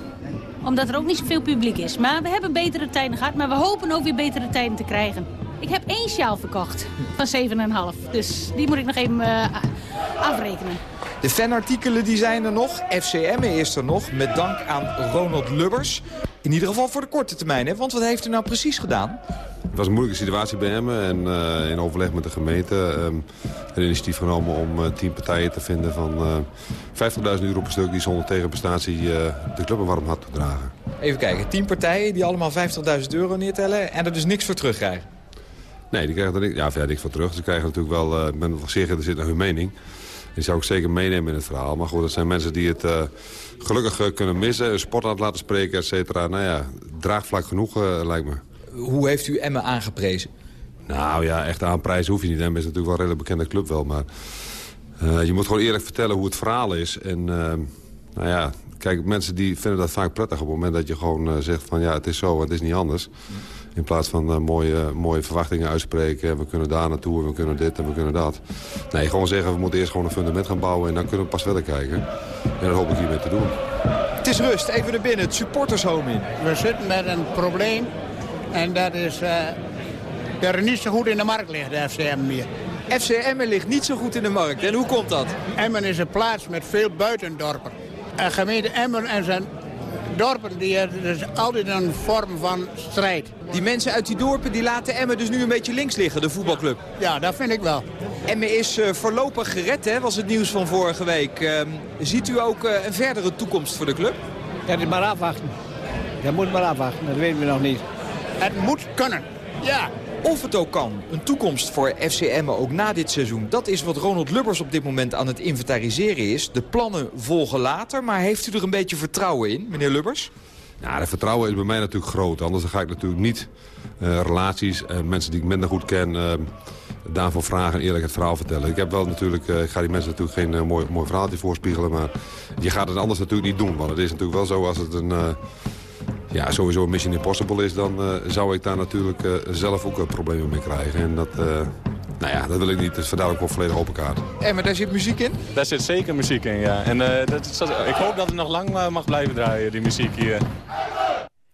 Omdat er ook niet zoveel publiek is. Maar we hebben betere tijden gehad, maar we hopen ook weer betere tijden te krijgen. Ik heb één sjaal verkocht van 7,5. Dus die moet ik nog even eh, afrekenen. De fanartikelen die zijn er nog. FCM is er nog, met dank aan Ronald Lubbers. In ieder geval voor de korte termijn, hè? Want wat heeft u nou precies gedaan? Het was een moeilijke situatie bij Emmen en eh, in overleg met de gemeente ehm een initiatief genomen om eh, tien partijen te vinden van eh 50.000 euro per stuk die zonder tegenprestatie de club een warm hart toedragen. Even kijken, tien partijen die allemaal 50.000 euro neertellen en er dus niks voor terugkrijgen. Nee, die krijgen er niks, ja, verder niks voor terug. Ze krijgen natuurlijk wel, eh, ik ben wel zeer geïnteresseerd naar hun mening. Die zou ik zeker meenemen in het verhaal. Maar goed, dat zijn mensen die het eh, gelukkig eh, kunnen missen. Een sport uit laten spreken, et cetera. Nou ja, draagvlak genoeg lijkt me. Hoe heeft u Emmen aangeprezen? Nou ja, echt aanprijzen hoef je niet. Emmen is natuurlijk wel een redelijk bekende club wel. Maar je moet gewoon eerlijk vertellen hoe het verhaal is. En eh, nou ja, kijk, mensen die vinden dat vaak prettig op het moment dat je gewoon zegt van ja, het is zo het is niet anders. In plaats van eh, mooie, mooie verwachtingen uitspreken. En we kunnen daar naartoe en we kunnen dit en we kunnen dat. Nee, gewoon zeggen we moeten eerst gewoon een fundament gaan bouwen. En dan kunnen we pas verder kijken. En dat hoop ik hiermee te doen. Het is rust, even naar binnen, het supportershome in. We zitten met een probleem. En dat is eh dat er niet zo goed in de markt ligt, de FCM meer. FC Emmen ligt niet zo goed in de markt. En hoe komt dat? Emmen is een plaats met veel buitendorpen. En gemeente Emmen en zijn dorpen, die, er is altijd een vorm van strijd. Die mensen uit die dorpen die laten Emmen dus nu een beetje links liggen, de voetbalclub. Ja, dat vind ik wel. Emmen is eh, voorlopig gered, hè, was het nieuws van vorige week. Ehm, ziet u ook eh, een verdere toekomst voor de club? Ja, dat is maar afwachten. Dat moet maar afwachten, dat weten we nog niet. Het moet kunnen, ja. Of het ook kan, een toekomst voor FC Emmen ook na dit seizoen. Dat is wat Ronald Lubbers op dit moment aan het inventariseren is. De plannen volgen later, maar heeft u er een beetje vertrouwen in, meneer Lubbers? Ja, de vertrouwen is bij mij natuurlijk groot. Anders ga ik natuurlijk niet eh, relaties en mensen die ik minder goed ken... eh, daarvoor vragen en eerlijk het verhaal vertellen. Ik heb wel natuurlijk, ik ga die mensen natuurlijk geen mooi, mooi verhaaltje voorspiegelen... maar je gaat het anders natuurlijk niet doen. Want het is natuurlijk wel zo als het een ja, sowieso een Mission Impossible is... dan zou ik daar natuurlijk zelf ook problemen mee krijgen. En dat, nou ja, dat wil ik niet. Dus vandaar ook wel volledig open kaart. En maar daar zit muziek in? Daar zit zeker muziek in, ja. En dat ik hoop dat het nog lang mag blijven draaien, die muziek hier.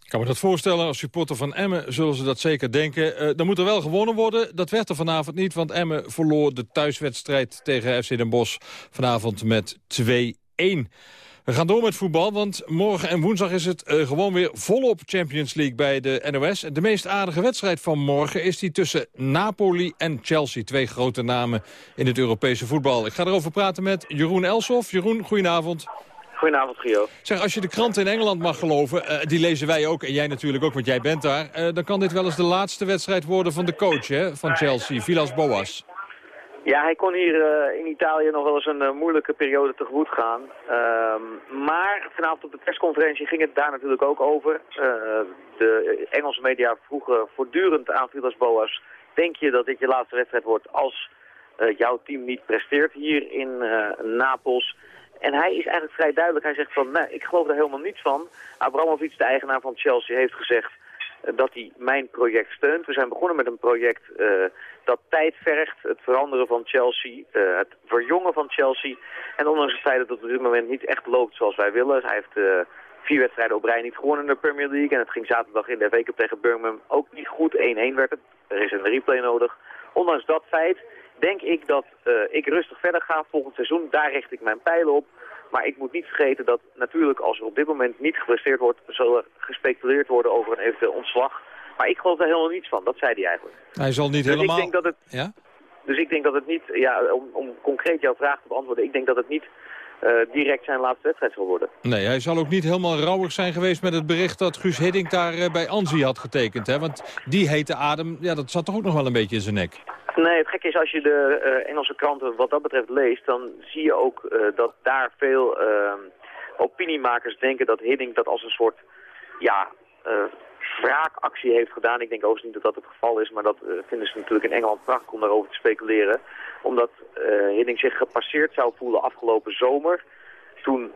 Ik kan me dat voorstellen, als supporter van Emmen zullen ze dat zeker denken. Uh, dan moet er wel gewonnen worden. Dat werd er vanavond niet, want Emmen verloor de thuiswedstrijd tegen FC Den Bosch vanavond met 2-1. We gaan door met voetbal, want morgen en woensdag is het uh, gewoon weer volop Champions League bij de NOS. De meest aardige wedstrijd van morgen is die tussen Napoli en Chelsea. Twee grote namen in het Europese voetbal. Ik ga erover praten met Jeroen Elsof. Jeroen, goedenavond. Goedenavond, Gio. Zeg, als je de kranten in Engeland mag geloven, uh, die lezen wij ook, en jij natuurlijk ook, want jij bent daar. Uh, dan kan dit wel eens de laatste wedstrijd worden van de coach hè, van Chelsea, Villas Boas. Ja, hij kon hier uh, in Italië nog wel eens een moeilijke periode tegemoet gaan. Ehm, maar vanavond op de persconferentie ging het daar natuurlijk ook over. de Engelse media vroegen voortdurend aan Villas Boas... denk je dat dit je laatste wedstrijd wordt als jouw team niet presteert hier in Napels... En hij is eigenlijk vrij duidelijk. Hij zegt van, nee, ik geloof er helemaal niets van. Abramovic, de eigenaar van Chelsea, heeft gezegd dat hij mijn project steunt. We zijn begonnen met een project uh, dat tijd vergt. Het veranderen van Chelsea, uh, het verjongen van Chelsea. En ondanks het feit dat het op dit moment niet echt loopt zoals wij willen. Hij heeft vier wedstrijden op niet gewonnen in de Premier League. En het ging zaterdag in de FA Cup tegen Birmingham ook niet goed. 1-1 werd het. Er is een replay nodig. Ondanks dat feit denk ik dat ik rustig verder ga volgend seizoen. Daar richt ik mijn pijlen op. Maar ik moet niet vergeten dat natuurlijk als er op dit moment niet gepresteerd wordt... zal er gespeculeerd worden over een eventueel ontslag. Maar ik geloof er helemaal niets van. Dat zei hij eigenlijk. Hij zal niet dus helemaal... Ik denk dat het, ja? Dus ik denk dat het niet... Ja, om, om concreet jouw vraag te beantwoorden... Ik denk dat het niet direct zijn laatste wedstrijd zal worden. Nee, hij zal ook niet helemaal rouwig zijn geweest met het bericht dat Guus Hiddink daar uh, bij Anzi had getekend. Hè? Want die hete adem, ja, dat zat toch ook nog wel een beetje in zijn nek. Nee, het gekke is als je de uh, Engelse kranten wat dat betreft leest... dan zie je ook uh, dat daar veel uh, opiniemakers denken dat Hiddink dat als een soort ja, wraakactie heeft gedaan. Ik denk overigens niet dat dat het geval is, maar dat vinden ze natuurlijk in Engeland prachtig om daarover te speculeren. Omdat Hiddink zich gepasseerd zou voelen afgelopen zomer. Toen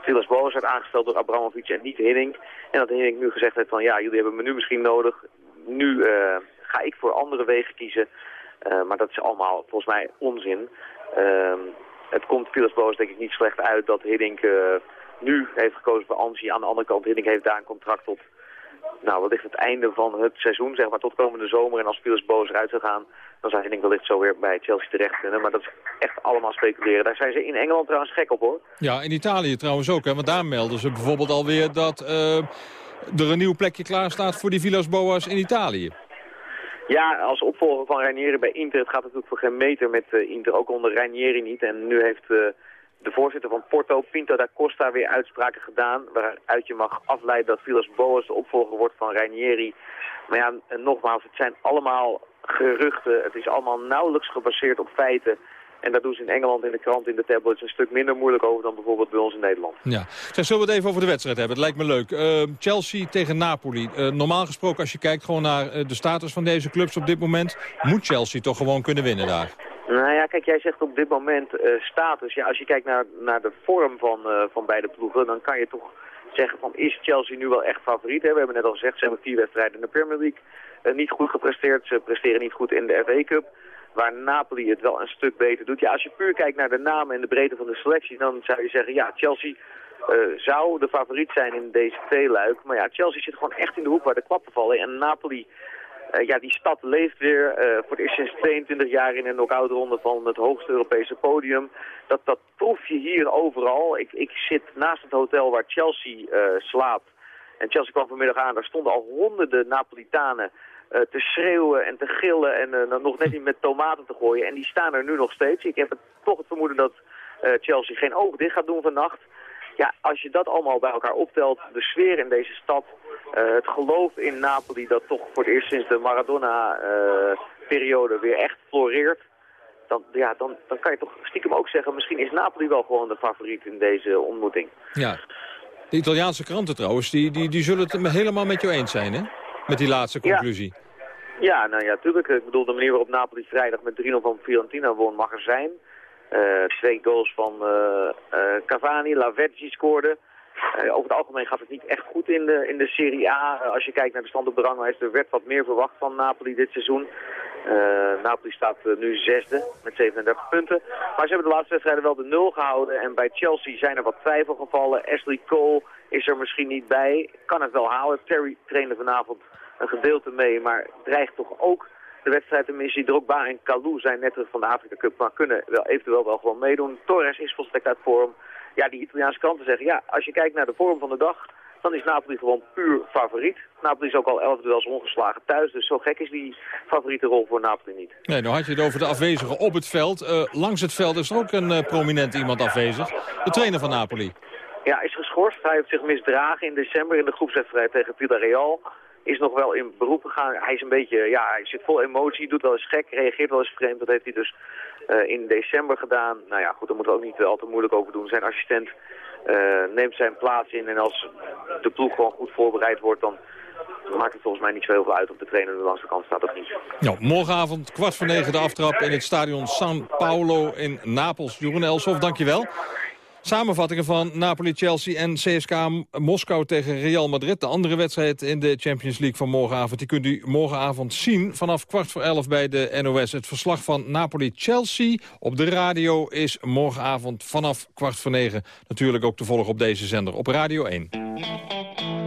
Villas Boas werd aangesteld door Abramovic en niet Hiddink. En dat Hiddink nu gezegd heeft van ja, jullie hebben me nu misschien nodig. Nu ga ik voor andere wegen kiezen. Uh, maar dat is allemaal volgens mij onzin. Uh, het komt Pilas Boos denk ik niet slecht uit dat Hiddink uh, nu heeft gekozen voor Ansi. Aan de andere kant, Hiddink heeft daar een contract tot nou, wellicht het einde van het seizoen, zeg maar tot komende zomer. En als Pilas Boos eruit zou gaan, dan zou Hiddink wellicht zo weer bij Chelsea terecht kunnen. Maar dat is echt allemaal speculeren. Daar zijn ze in Engeland trouwens gek op hoor. Ja, in Italië trouwens ook. Hè? Want daar melden ze bijvoorbeeld alweer dat er een nieuw plekje klaar staat voor die Villas Boas in Italië. Ja, als opvolger van Ranieri bij Inter, het gaat natuurlijk voor geen meter met uh, Inter, ook onder Ranieri niet. En nu heeft uh, de voorzitter van Porto, Pinto da Costa, weer uitspraken gedaan... waaruit je mag afleiden dat Villas Boas de opvolger wordt van Ranieri. Maar ja, nogmaals, het zijn allemaal geruchten. Het is allemaal nauwelijks gebaseerd op feiten. En daar doen ze in Engeland in de krant, in de tablets, een stuk minder moeilijk over dan bijvoorbeeld bij ons in Nederland. Ja. Zullen we het even over de wedstrijd hebben? Het lijkt me leuk. Uh, Chelsea tegen Napoli. Uh, normaal gesproken, als je kijkt gewoon naar uh, de status van deze clubs op dit moment, moet Chelsea toch gewoon kunnen winnen daar? Nou ja, kijk, jij zegt op dit moment status. Ja, als je kijkt naar, naar de vorm van, van beide ploegen, dan kan je toch zeggen van is Chelsea nu wel echt favoriet? We hebben net al gezegd, ze hebben vier wedstrijden in de Premier League niet goed gepresteerd. Ze presteren niet goed in de FA Cup waar Napoli het wel een stuk beter doet. Ja, als je puur kijkt naar de namen en de breedte van de selectie, dan zou je zeggen, ja, Chelsea zou de favoriet zijn in deze tweeluik. Maar ja, Chelsea zit gewoon echt in de hoek waar de klappen vallen. En Napoli, ja, die stad leeft weer uh, voor het eerst sinds 22 jaar in een knock-out ronde van het hoogste Europese podium. Dat, dat proef je hier overal. Ik, ik zit naast het hotel waar Chelsea slaapt. En Chelsea kwam vanmiddag aan, daar stonden al honderden Napolitanen te schreeuwen en te gillen en uh, nog net niet met tomaten te gooien. En die staan er nu nog steeds. Ik heb het, toch het vermoeden dat Chelsea geen oog dicht gaat doen vannacht. Ja, als je dat allemaal bij elkaar optelt, de sfeer in deze stad, het geloof in Napoli dat toch voor het eerst sinds de Maradona-periode weer echt floreert. Dan, ja, dan, dan kan je toch stiekem ook zeggen, misschien is Napoli wel gewoon de favoriet in deze ontmoeting. Ja, de Italiaanse kranten trouwens, die, die, die zullen het helemaal met jou eens zijn, hè? Met die laatste conclusie. Ja, Ja, nou ja, tuurlijk. Ik bedoel, de manier waarop Napoli vrijdag met 3-0 van Fiorentina won mag er zijn. Eh, twee goals van eh, eh, Cavani, Lavezzi scoorde. Eh, over het algemeen gaat het niet echt goed in de, in de Serie A. Eh, als je kijkt naar de stand op de er werd wat meer verwacht van Napoli dit seizoen. Eh, Napoli staat nu zesde met 37 punten. Maar ze hebben de laatste wedstrijden wel de nul gehouden. En bij Chelsea zijn er wat twijfelgevallen. Ashley Cole is er misschien niet bij. Kan het wel halen. Terry trainde vanavond een gedeelte mee, maar dreigt toch ook de wedstrijd te missen. Drogba en Kalou zijn net terug van de Afrika Cup, maar kunnen wel, eventueel wel gewoon meedoen. Torres is volstrekt uit vorm. Ja, die Italiaanse kranten zeggen, ja, als je kijkt naar de vorm van de dag, dan is Napoli gewoon puur favoriet. Napoli is ook al 11 duels ongeslagen thuis, dus zo gek is die favoriete rol voor Napoli niet. Nee, nou had je het over de afwezigen op het veld. Eh, langs het veld is er ook een eh, prominent iemand afwezig. De trainer van Napoli. Ja, is geschorst. Hij heeft zich misdragen in december in de groepswedstrijd tegen Villarreal. Is nog wel in beroep gegaan. Hij is een beetje, ja, hij zit vol emotie, doet wel eens gek, reageert wel eens vreemd. Dat heeft hij dus eh, in december gedaan. Nou ja, goed, daar moeten we ook niet al te moeilijk over doen. Zijn assistent eh, neemt zijn plaats in en als de ploeg gewoon goed voorbereid wordt, dan maakt het volgens mij niet zo heel veel uit of de trainer er de kant staat of niet. Nou, morgenavond kwart voor negen de aftrap in het stadion San Paolo in Napels. Jeroen Elsof, dankjewel. Samenvattingen van Napoli-Chelsea en CSK Moskou tegen Real Madrid. De andere wedstrijd in de Champions League van morgenavond. Die kunt u morgenavond zien vanaf kwart voor elf bij de NOS. Het verslag van Napoli-Chelsea op de radio is morgenavond vanaf kwart voor negen. Natuurlijk ook te volgen op deze zender op Radio 1.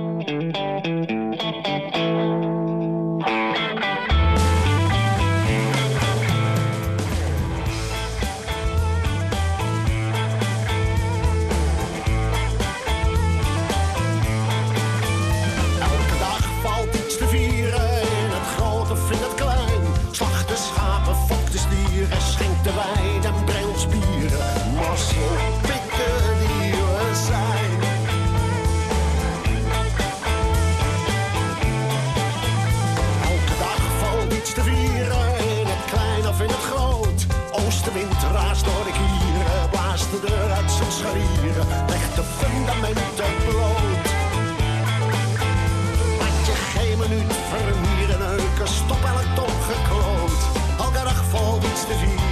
Valt iets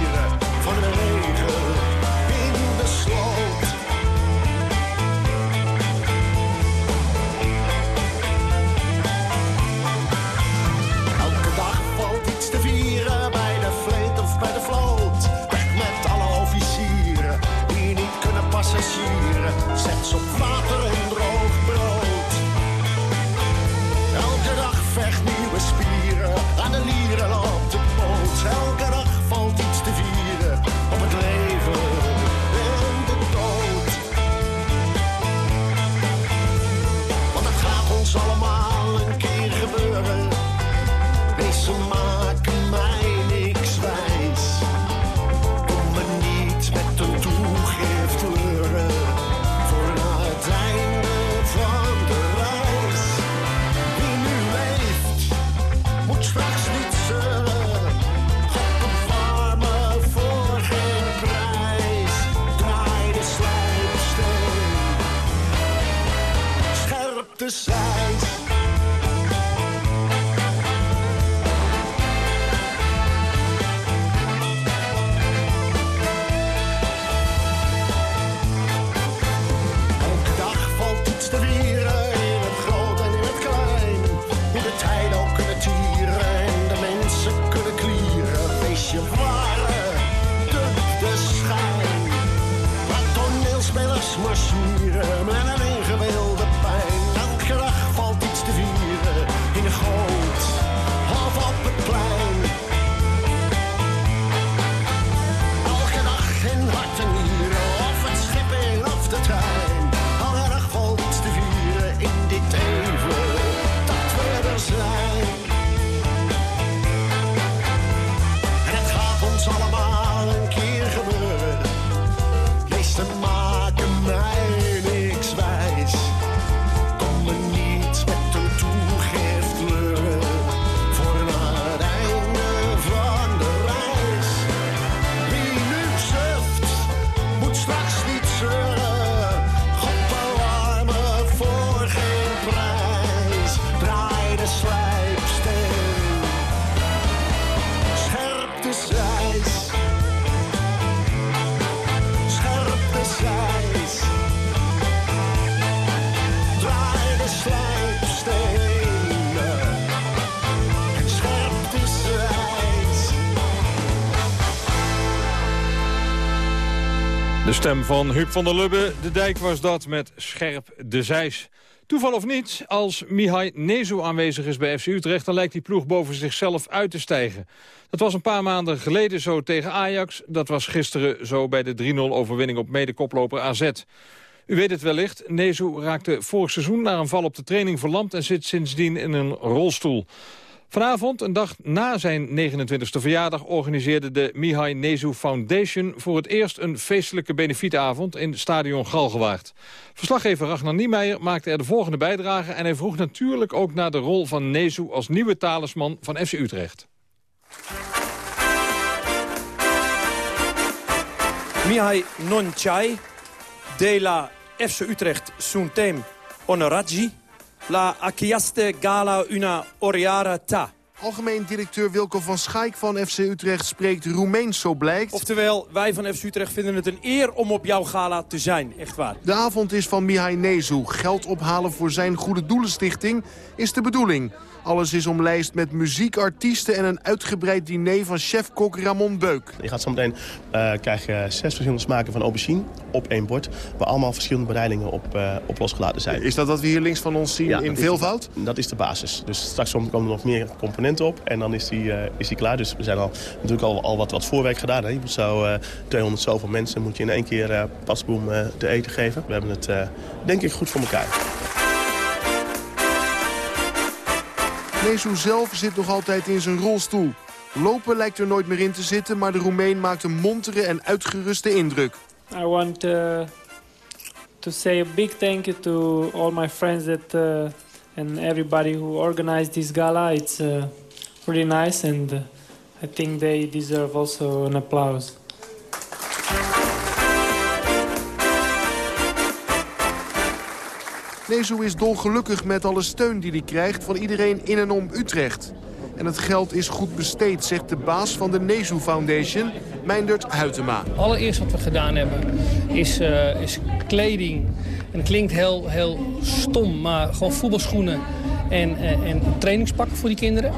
stem van Huub van der Lubbe. De dijk was dat met Scherp de Zeis. Toeval of niet, als Mihai Nezu aanwezig is bij FC Utrecht... dan lijkt die ploeg boven zichzelf uit te stijgen. Dat was een paar maanden geleden zo tegen Ajax. Dat was gisteren zo bij de 3-0-overwinning op medekoploper AZ. U weet het wellicht, Nezu raakte vorig seizoen... na een val op de training verlamd en zit sindsdien in een rolstoel. Vanavond, een dag na zijn 29e verjaardag... organiseerde de Mihai Nezu Foundation voor het eerst een feestelijke benefietavond in stadion Galgenwaard. Verslaggever Ragnar Niemeyer maakte er de volgende bijdrage... en hij vroeg natuurlijk ook naar de rol van Nezu als nieuwe talisman van FC Utrecht. Mihai Nonchai, de la FC Utrecht suntem onoraji, la acquiaste gala una oriara ta. Algemeen directeur Wilco van Schaik van FC Utrecht spreekt Roemeens, zo blijkt. Oftewel, wij van FC Utrecht vinden het een eer om op jouw gala te zijn. Echt waar. De avond is van Mihai Nezu. Geld ophalen voor zijn Goede Doelenstichting is de bedoeling. Alles is omlijst met muziekartiesten en een uitgebreid diner van chef-kok Ramon Beuk. Je gaat zo meteen uh, krijgen zes verschillende smaken van aubergine op één bord. Waar allemaal verschillende bereidingen op, uh, op losgelaten zijn. Is dat wat we hier links van ons zien Ja, in dat veelvoud? dat is de basis. Dus straks komen er nog meer componenten op en dan is die, eh, is die klaar. Dus we zijn al, natuurlijk al, al wat, wat voorwerk gedaan. Hè. Je moet zo eh 200 zoveel mensen moet je in één keer eh pasboom eh, te eten geven. We hebben het eh, denk ik goed voor elkaar. Nezu zelf zit nog altijd in zijn rolstoel. Lopen lijkt er nooit meer in te zitten, maar de Roemeen maakt een montere en uitgeruste indruk. I want uh, to say a big thank you to all my friends that uh, and everybody who organized this gala. It's uh, really nice, and uh, I think they deserve also an applause. Nezu is dolgelukkig met alle steun die hij krijgt van iedereen in en om Utrecht. En het geld is goed besteed, zegt de baas van de Nezu Foundation, Meindert Huytema. Allereerst wat we gedaan hebben is, eh, is kleding. En het klinkt heel, heel stom, maar gewoon voetbalschoenen en, eh, en trainingspakken voor die kinderen.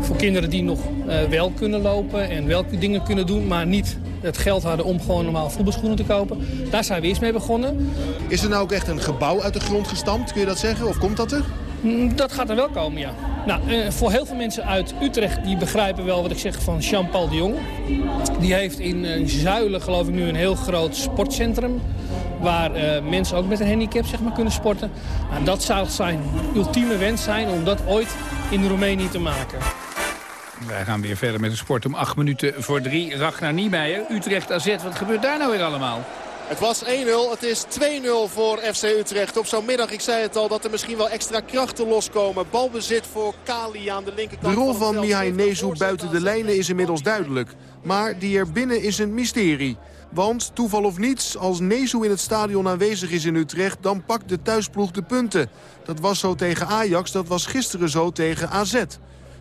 Voor kinderen die nog eh, wel kunnen lopen en wel dingen kunnen doen, maar niet het geld hadden om gewoon normaal voetbalschoenen te kopen. Daar zijn we eerst mee begonnen. Is er nou ook echt een gebouw uit de grond gestampt, kun je dat zeggen? Of komt dat er? Mm, Dat gaat er wel komen, ja. Nou, eh, voor heel veel mensen uit Utrecht, die begrijpen wel wat ik zeg van Jean-Paul de Jong. Die heeft in Zuilen, geloof ik nu, een heel groot sportcentrum. Waar eh, mensen ook met een handicap zeg maar, kunnen sporten. Nou, dat zou zijn ultieme wens zijn om dat ooit in Roemenië te maken. Wij gaan weer verder met de sport om acht minuten voor drie. Ragnar Niemeyer, Utrecht AZ. Wat gebeurt daar nou weer allemaal? Het was 1-0, het is 2-0 voor FC Utrecht. Op zo'n middag, ik zei het al, dat er misschien wel extra krachten loskomen. Balbezit voor Kali aan de linkerkant. De rol van veld. Mihai Nezu buiten de lijnen is inmiddels duidelijk. Maar die er binnen is een mysterie. Want, toeval of niets, als Nezu in het stadion aanwezig is in Utrecht... dan pakt de thuisploeg de punten. Dat was zo tegen Ajax, dat was gisteren zo tegen AZ.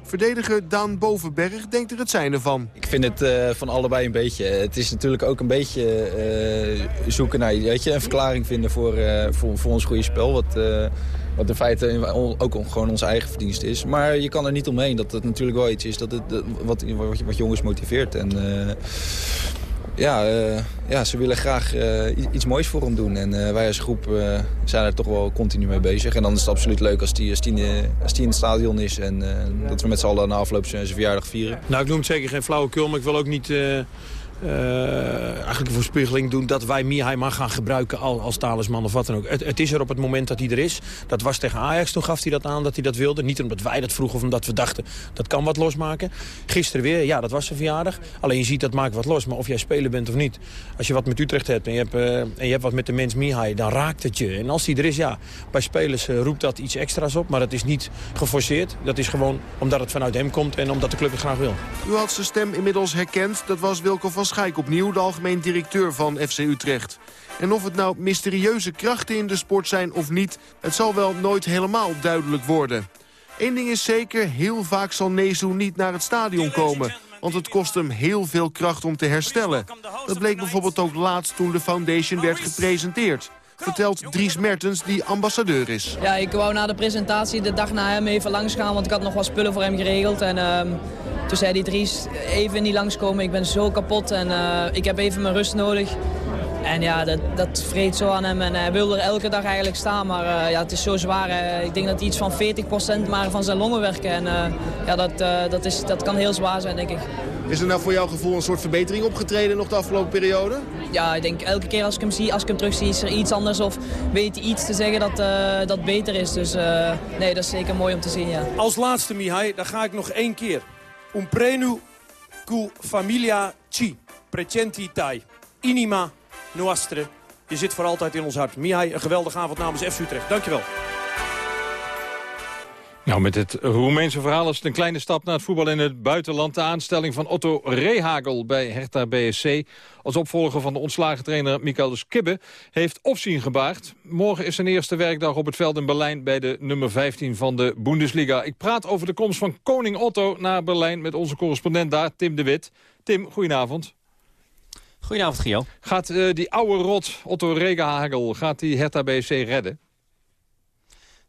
Verdediger Daan Bovenberg denkt er het zijne van. Ik vind het eh, van allebei een beetje. Het is natuurlijk ook een beetje eh, zoeken naar weet je, een verklaring vinden voor, eh, voor, ons goede spel. Wat, wat in feite ook gewoon onze eigen verdienst is. Maar je kan er niet omheen dat het natuurlijk wel iets is dat het, wat, wat, jongens motiveert. En, ja, eh, ja, ze willen graag eh, iets moois voor hem doen. En eh, wij als groep zijn er toch wel continu mee bezig. En dan is het absoluut leuk als die, als die, in het stadion is. En dat we met z'n allen na afloop zijn zijn verjaardag vieren. Nou, ik noem het zeker geen flauwekul, maar ik wil ook niet... eh, eigenlijk een voorspiegeling doen dat wij Mihai gaan gebruiken als, als talisman of wat dan ook. Het, het is er op het moment dat hij er is. Dat was tegen Ajax, toen gaf hij dat aan dat hij dat wilde. Niet omdat wij dat vroegen of omdat we dachten dat kan wat losmaken. Gisteren weer, ja dat was zijn verjaardag. Alleen je ziet dat maakt wat los, maar of jij speler bent of niet. Als je wat met Utrecht hebt en je hebt, eh, en je hebt wat met de mens Mihai, dan raakt het je. En als hij er is, ja, bij spelers eh, roept dat iets extra's op. Maar dat is niet geforceerd. Dat is gewoon omdat het vanuit hem komt en omdat de club het graag wil. U had zijn stem inmiddels herkend. Dat was Wilco van Schaik opnieuw, de algemeen directeur van FC Utrecht. En of het nou mysterieuze krachten in de sport zijn of niet... het zal wel nooit helemaal duidelijk worden. Eén ding is zeker, heel vaak zal Nezu niet naar het stadion komen. Want het kost hem heel veel kracht om te herstellen. Dat bleek bijvoorbeeld ook laatst toen de foundation werd gepresenteerd. Vertelt Dries Mertens, die ambassadeur is. Ja, ik wou na de presentatie de dag na hem even langs gaan, want ik had nog wat spullen voor hem geregeld. En ehm, toen zei die Dries, even niet langskomen, ik ben zo kapot en eh, ik heb even mijn rust nodig. En ja, dat, dat vreet zo aan hem en hij wil er elke dag eigenlijk staan. Maar uh, ja, het is zo zwaar. Ik denk dat hij iets van 40% maar van zijn longen werken. En uh, ja, dat, dat, is, dat kan heel zwaar zijn, denk ik. Is er nou voor jouw gevoel een soort verbetering opgetreden nog de afgelopen periode? Ja, ik denk elke keer als ik hem zie, als ik hem terug zie, is er iets anders. Of weet hij iets te zeggen dat, dat beter is. Dus nee, dat is zeker mooi om te zien, ja. Als laatste, Mihai, dan ga ik nog één keer. Umprenu cu familia ci, precenti tai, inima Noastre. Je zit voor altijd in ons hart. Mihai, een geweldige avond namens FC Utrecht. Dankjewel. Nou, met het Roemeense verhaal is het een kleine stap naar het voetbal in het buitenland. De aanstelling van Otto Rehagel bij Hertha BSC... als opvolger van de ontslagen trainer Michael Kibbe... heeft opzien gebaard. Morgen is zijn eerste werkdag op het veld in Berlijn... bij de nummer 15 van de Bundesliga. Ik praat over de komst van koning Otto naar Berlijn... met onze correspondent daar, Tim de Wit. Tim, goedenavond. Goedenavond, Gio. Gaat uh, die oude rot, Otto Regenhagel, gaat die Hertha BC redden?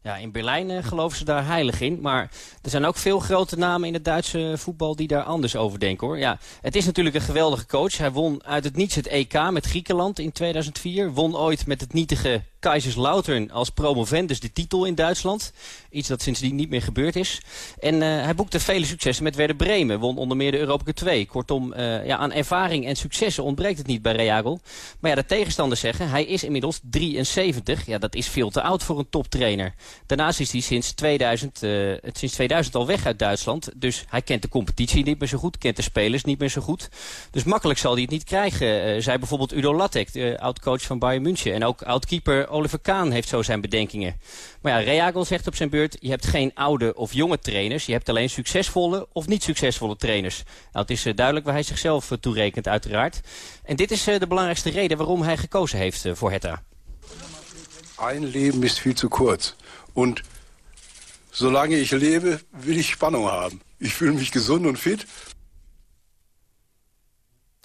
Ja, in Berlijn uh, geloven ze daar heilig in. Maar er zijn ook veel grote namen in het Duitse voetbal die daar anders over denken. hoor. Ja, het is natuurlijk een geweldige coach. Hij won uit het niets het EK met Griekenland in 2004. Won ooit met het nietige Kaiserslautern als promovendus de titel in Duitsland. Iets dat sindsdien niet meer gebeurd is. En uh, hij boekte vele successen met Werder Bremen. Won onder meer de Europa Cup 2. Kortom, uh, ja, aan ervaring en successen ontbreekt het niet bij Reagel. Maar ja, de tegenstanders zeggen, hij is inmiddels 73. Ja, dat is veel te oud voor een toptrainer. Daarnaast is hij sinds 2000, uh, sinds 2000 al weg uit Duitsland. Dus hij kent de competitie niet meer zo goed. Kent de spelers niet meer zo goed. Dus makkelijk zal hij het niet krijgen. zei bijvoorbeeld Udo Lattek, oud-coach van Bayern München. En ook oud-keeper Oliver Kaan heeft zo zijn bedenkingen. Maar ja, Reagel zegt op zijn beurt... je hebt geen oude of jonge trainers. Je hebt alleen succesvolle of niet succesvolle trainers. Nou, het is uh, duidelijk waar hij zichzelf uh, toerekent, uiteraard. En dit is uh, de belangrijkste reden waarom hij gekozen heeft voor Hertha. Ein Leben ist viel zu kurz. Und solange ich lebe, will ich Spannung haben. Ich fühle mich gesund und fit.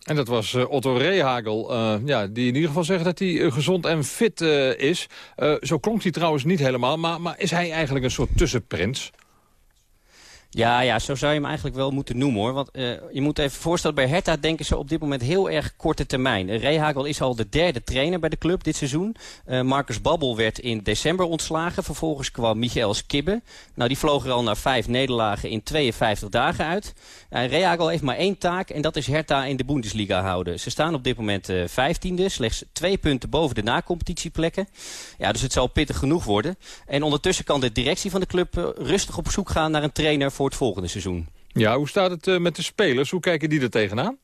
En dat was uh, Otto Rehagel, uh, ja, die in ieder geval zegt dat hij uh, gezond en fit is. zo klonk hij trouwens niet helemaal, maar, maar is hij eigenlijk een soort tussenprins? Ja, ja, zo zou je hem eigenlijk wel moeten noemen hoor. Want uh, je moet even voorstellen, bij Hertha denken ze op dit moment heel erg korte termijn. Uh, Rehagel is al de derde trainer bij de club dit seizoen. Uh, Marcus Babbel werd in december ontslagen. Vervolgens kwam Michael Skibbe. Nou, die vloog er al naar vijf nederlagen in 52 dagen uit. Rehagel heeft maar één taak en dat is Hertha in de Bundesliga houden. Ze staan op dit moment vijftiende, slechts twee punten boven de nacompetitieplekken. Ja, dus het zal pittig genoeg worden. En ondertussen kan de directie van de club rustig op zoek gaan naar een trainer voor het volgende seizoen. Ja, hoe staat het uh, met de spelers? Hoe kijken die er tegenaan?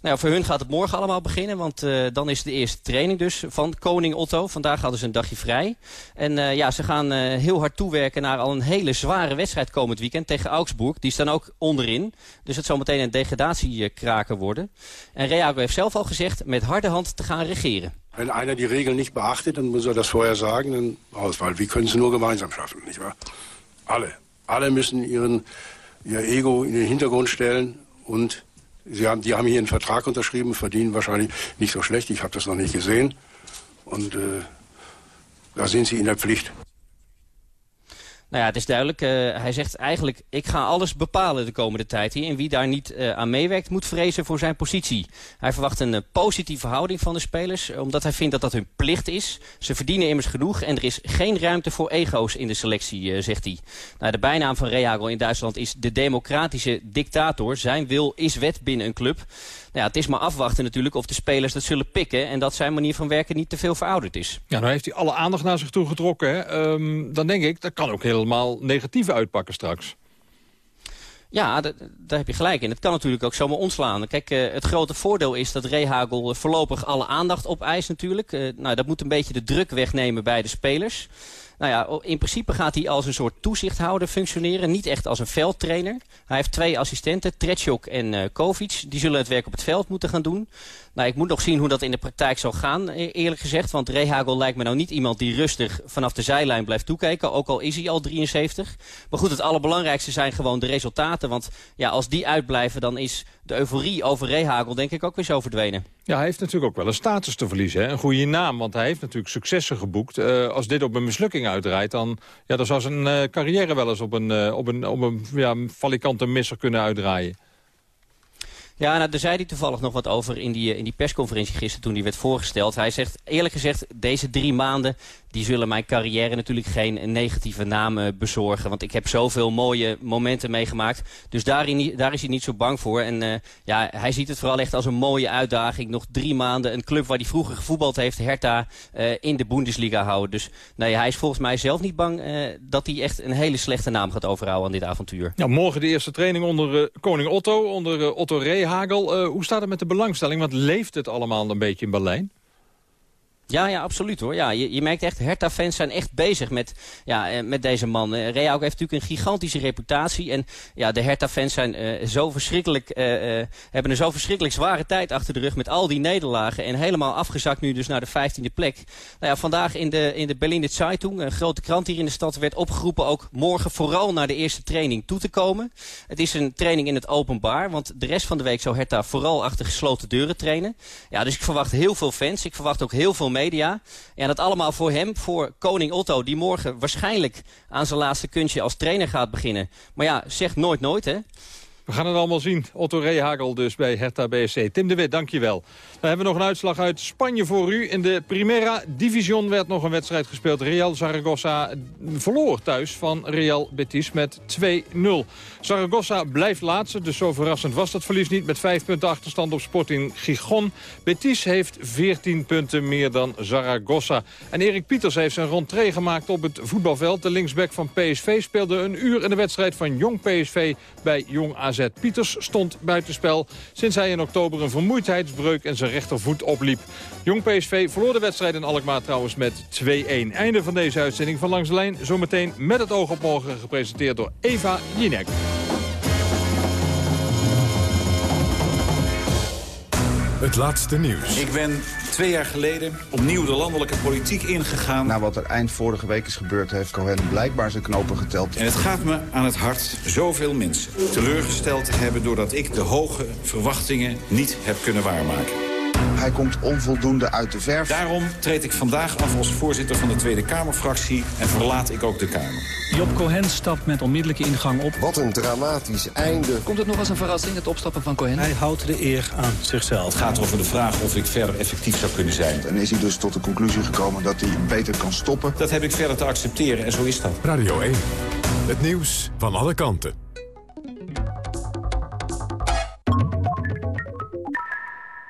Nou, voor hun gaat het morgen allemaal beginnen, want uh, dan is de eerste training dus van koning Otto. Vandaag hadden ze een dagje vrij. En uh, ja, ze gaan uh, heel hard toewerken naar al een hele zware wedstrijd komend weekend tegen Augsburg. Die staan ook onderin, dus het zal meteen een degradatiekraker worden. En Reago heeft zelf al gezegd met harde hand te gaan regeren. Wenn einer die Regeln nicht beachtet, dann muss er das vorher sagen, dann aus, weil wir können es nur gemeinsam schaffen, nicht wahr? Alle. Alle müssen ihren, ihr Ego in den Hintergrund stellen und sie haben, die haben hier einen Vertrag unterschrieben, verdienen wahrscheinlich nicht so schlecht. Ich habe das noch nicht gesehen. Und äh, da sind sie in der Pflicht. Nou ja, het is duidelijk. Uh, hij zegt eigenlijk, ik ga alles bepalen de komende tijd hier. En wie daar niet uh, aan meewerkt, moet vrezen voor zijn positie. Hij verwacht een uh, positieve houding van de spelers, omdat hij vindt dat dat hun plicht is. Ze verdienen immers genoeg en er is geen ruimte voor ego's in de selectie, zegt hij. Nou, de bijnaam van Rehagel in Duitsland is de democratische dictator. Zijn wil is wet binnen een club. Nou ja, het is maar afwachten natuurlijk of de spelers dat zullen pikken... en dat zijn manier van werken niet te veel verouderd is. Ja, nou heeft hij alle aandacht naar zich toe getrokken. Um, dan denk ik, dat kan ook helemaal negatief uitpakken straks. Ja, daar heb je gelijk in. Het kan natuurlijk ook zomaar ontslaan. Kijk, uh, het grote voordeel is dat Rehagel voorlopig alle aandacht opeist natuurlijk. Uh, nou, dat moet een beetje de druk wegnemen bij de spelers. Nou ja, in principe gaat hij als een soort toezichthouder functioneren. Niet echt als een veldtrainer. Hij heeft twee assistenten, Tretjok en uh, Kovic. Die zullen het werk op het veld moeten gaan doen. Nou, ik moet nog zien hoe dat in de praktijk zal gaan, e-, eerlijk gezegd. Want Rehagel lijkt me nou niet iemand die rustig vanaf de zijlijn blijft toekijken. Ook al is hij al 73. Maar goed, het allerbelangrijkste zijn gewoon de resultaten. Want ja, als die uitblijven, dan is de euforie over Rehagel denk ik ook weer zo verdwenen. Ja, hij heeft natuurlijk ook wel een status te verliezen. Hè? Een goede naam, want hij heeft natuurlijk successen geboekt. Uh, als dit op een mislukking uitdraait, dan, ja, dan zou zijn uh, carrière wel eens op een, uh, op een, op een ja, misser kunnen uitdraaien. Ja, nou, daar zei hij toevallig nog wat over in die, in die persconferentie gisteren toen hij werd voorgesteld. Hij zegt, eerlijk gezegd, deze drie maanden die zullen mijn carrière natuurlijk geen negatieve naam eh, bezorgen. Want ik heb zoveel mooie momenten meegemaakt. Dus daarin, daar is hij niet zo bang voor. En uh, ja, hij ziet het vooral echt als een mooie uitdaging. Nog drie maanden een club waar hij vroeger gevoetbald heeft, Hertha, uh, in de Bundesliga houden. Dus nee, hij is volgens mij zelf niet bang dat hij echt een hele slechte naam gaat overhouden aan dit avontuur. Ja, morgen de eerste training onder koning Otto, onder Otto Rehagel. hoe staat het met de belangstelling? Want leeft het allemaal een beetje in Berlijn? Ja, ja, absoluut hoor. Ja, je, je merkt echt, Hertha-fans zijn echt bezig met, ja, eh, met deze man. Uh, Real heeft natuurlijk een gigantische reputatie. En ja, de Hertha-fans zijn uh, zo verschrikkelijk, hebben een zo verschrikkelijk zware tijd achter de rug met al die nederlagen. En helemaal afgezakt nu dus naar de vijftiende plek. Nou ja, vandaag in de, in de Berliner Zeitung, een grote krant hier in de stad, werd opgeroepen ook morgen vooral naar de eerste training toe te komen. Het is een training in het openbaar, want de rest van de week zou Hertha vooral achter gesloten deuren trainen. Ja, dus ik verwacht heel veel fans. Ik verwacht ook heel veel media. En dat allemaal voor hem, voor koning Otto... die morgen waarschijnlijk aan zijn laatste kunstje als trainer gaat beginnen. Maar ja, zeg nooit nooit, hè. We gaan het allemaal zien. Otto Rehagel dus bij Hertha BSC. Tim de Wit, dankjewel. Dan hebben we nog een uitslag uit Spanje voor u. In de Primera Division werd nog een wedstrijd gespeeld. Real Zaragoza verloor thuis van Real Betis met 2-0. Zaragoza blijft laatste, dus zo verrassend was dat verlies niet. Met 5 punten achterstand op Sporting Gijon. Betis heeft 14 punten meer dan Zaragoza. En Erik Pieters heeft zijn rentree gemaakt op het voetbalveld. De linksback van PSV speelde een uur in de wedstrijd van Jong PSV bij Jong AZ. AZ. Pieters stond buitenspel sinds hij in oktober een vermoeidheidsbreuk en zijn rechtervoet opliep. Jong PSV verloor de wedstrijd in Alkmaar trouwens met 2-1. Einde van deze uitzending van Langs de Lijn. Zometeen met het oog op morgen gepresenteerd door Eva Jinek. Het laatste nieuws. Ik ben twee jaar geleden opnieuw de landelijke politiek ingegaan. Na wat er eind vorige week is gebeurd... heeft Cohen blijkbaar zijn knopen geteld. En het gaat me aan het hart zoveel mensen teleurgesteld te hebben... doordat ik de hoge verwachtingen niet heb kunnen waarmaken. Hij komt onvoldoende uit de verf. Daarom treed ik vandaag af als voorzitter van de Tweede Kamerfractie... en verlaat ik ook de Kamer. Job Cohen stapt met onmiddellijke ingang op. Wat een dramatisch einde. Komt het nog als een verrassing, het opstappen van Cohen? Hij houdt de eer aan zichzelf. Het gaat over de vraag of ik verder effectief zou kunnen zijn. En is hij dus tot de conclusie gekomen dat hij beter kan stoppen? Dat heb ik verder te accepteren en zo is dat. Radio 1, het nieuws van alle kanten.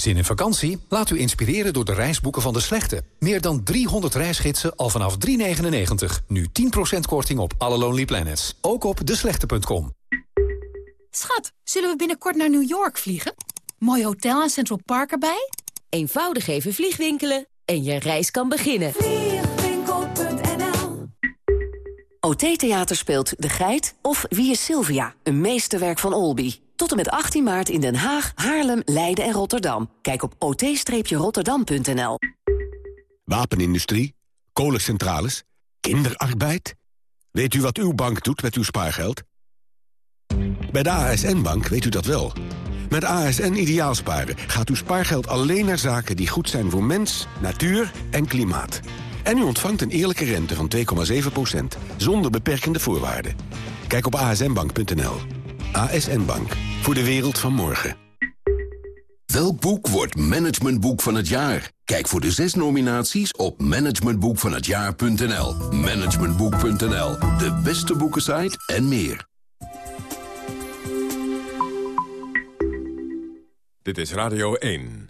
Zin in vakantie? Laat u inspireren door de reisboeken van De Slechte. Meer dan 300 reisgidsen al vanaf 3,99. Nu 10% korting op alle Lonely Planets. Ook op deslechte.com. Schat, zullen we binnenkort naar New York vliegen? Mooi hotel en Central Park erbij? Eenvoudig even vliegwinkelen en je reis kan beginnen. Vliegwinkel.nl OT Theater speelt De Geit of Wie is Sylvia? Een meesterwerk van Olby. Tot en met 18 maart in Den Haag, Haarlem, Leiden en Rotterdam. Kijk op ot-rotterdam.nl. Wapenindustrie, kolencentrales, kinderarbeid. Weet u wat uw bank doet met uw spaargeld? Bij de ASN-bank weet u dat wel. Met ASN Ideaalsparen gaat uw spaargeld alleen naar zaken die goed zijn voor mens, natuur en klimaat. En u ontvangt een eerlijke rente van 2,7%, zonder beperkende voorwaarden. Kijk op asnbank.nl. ASN Bank, voor de wereld van morgen. Welk boek wordt managementboek van het jaar? Kijk voor de zes nominaties op managementboekvanhetjaar.nl. Managementboek.nl, de beste boekensite en meer. Dit is Radio 1.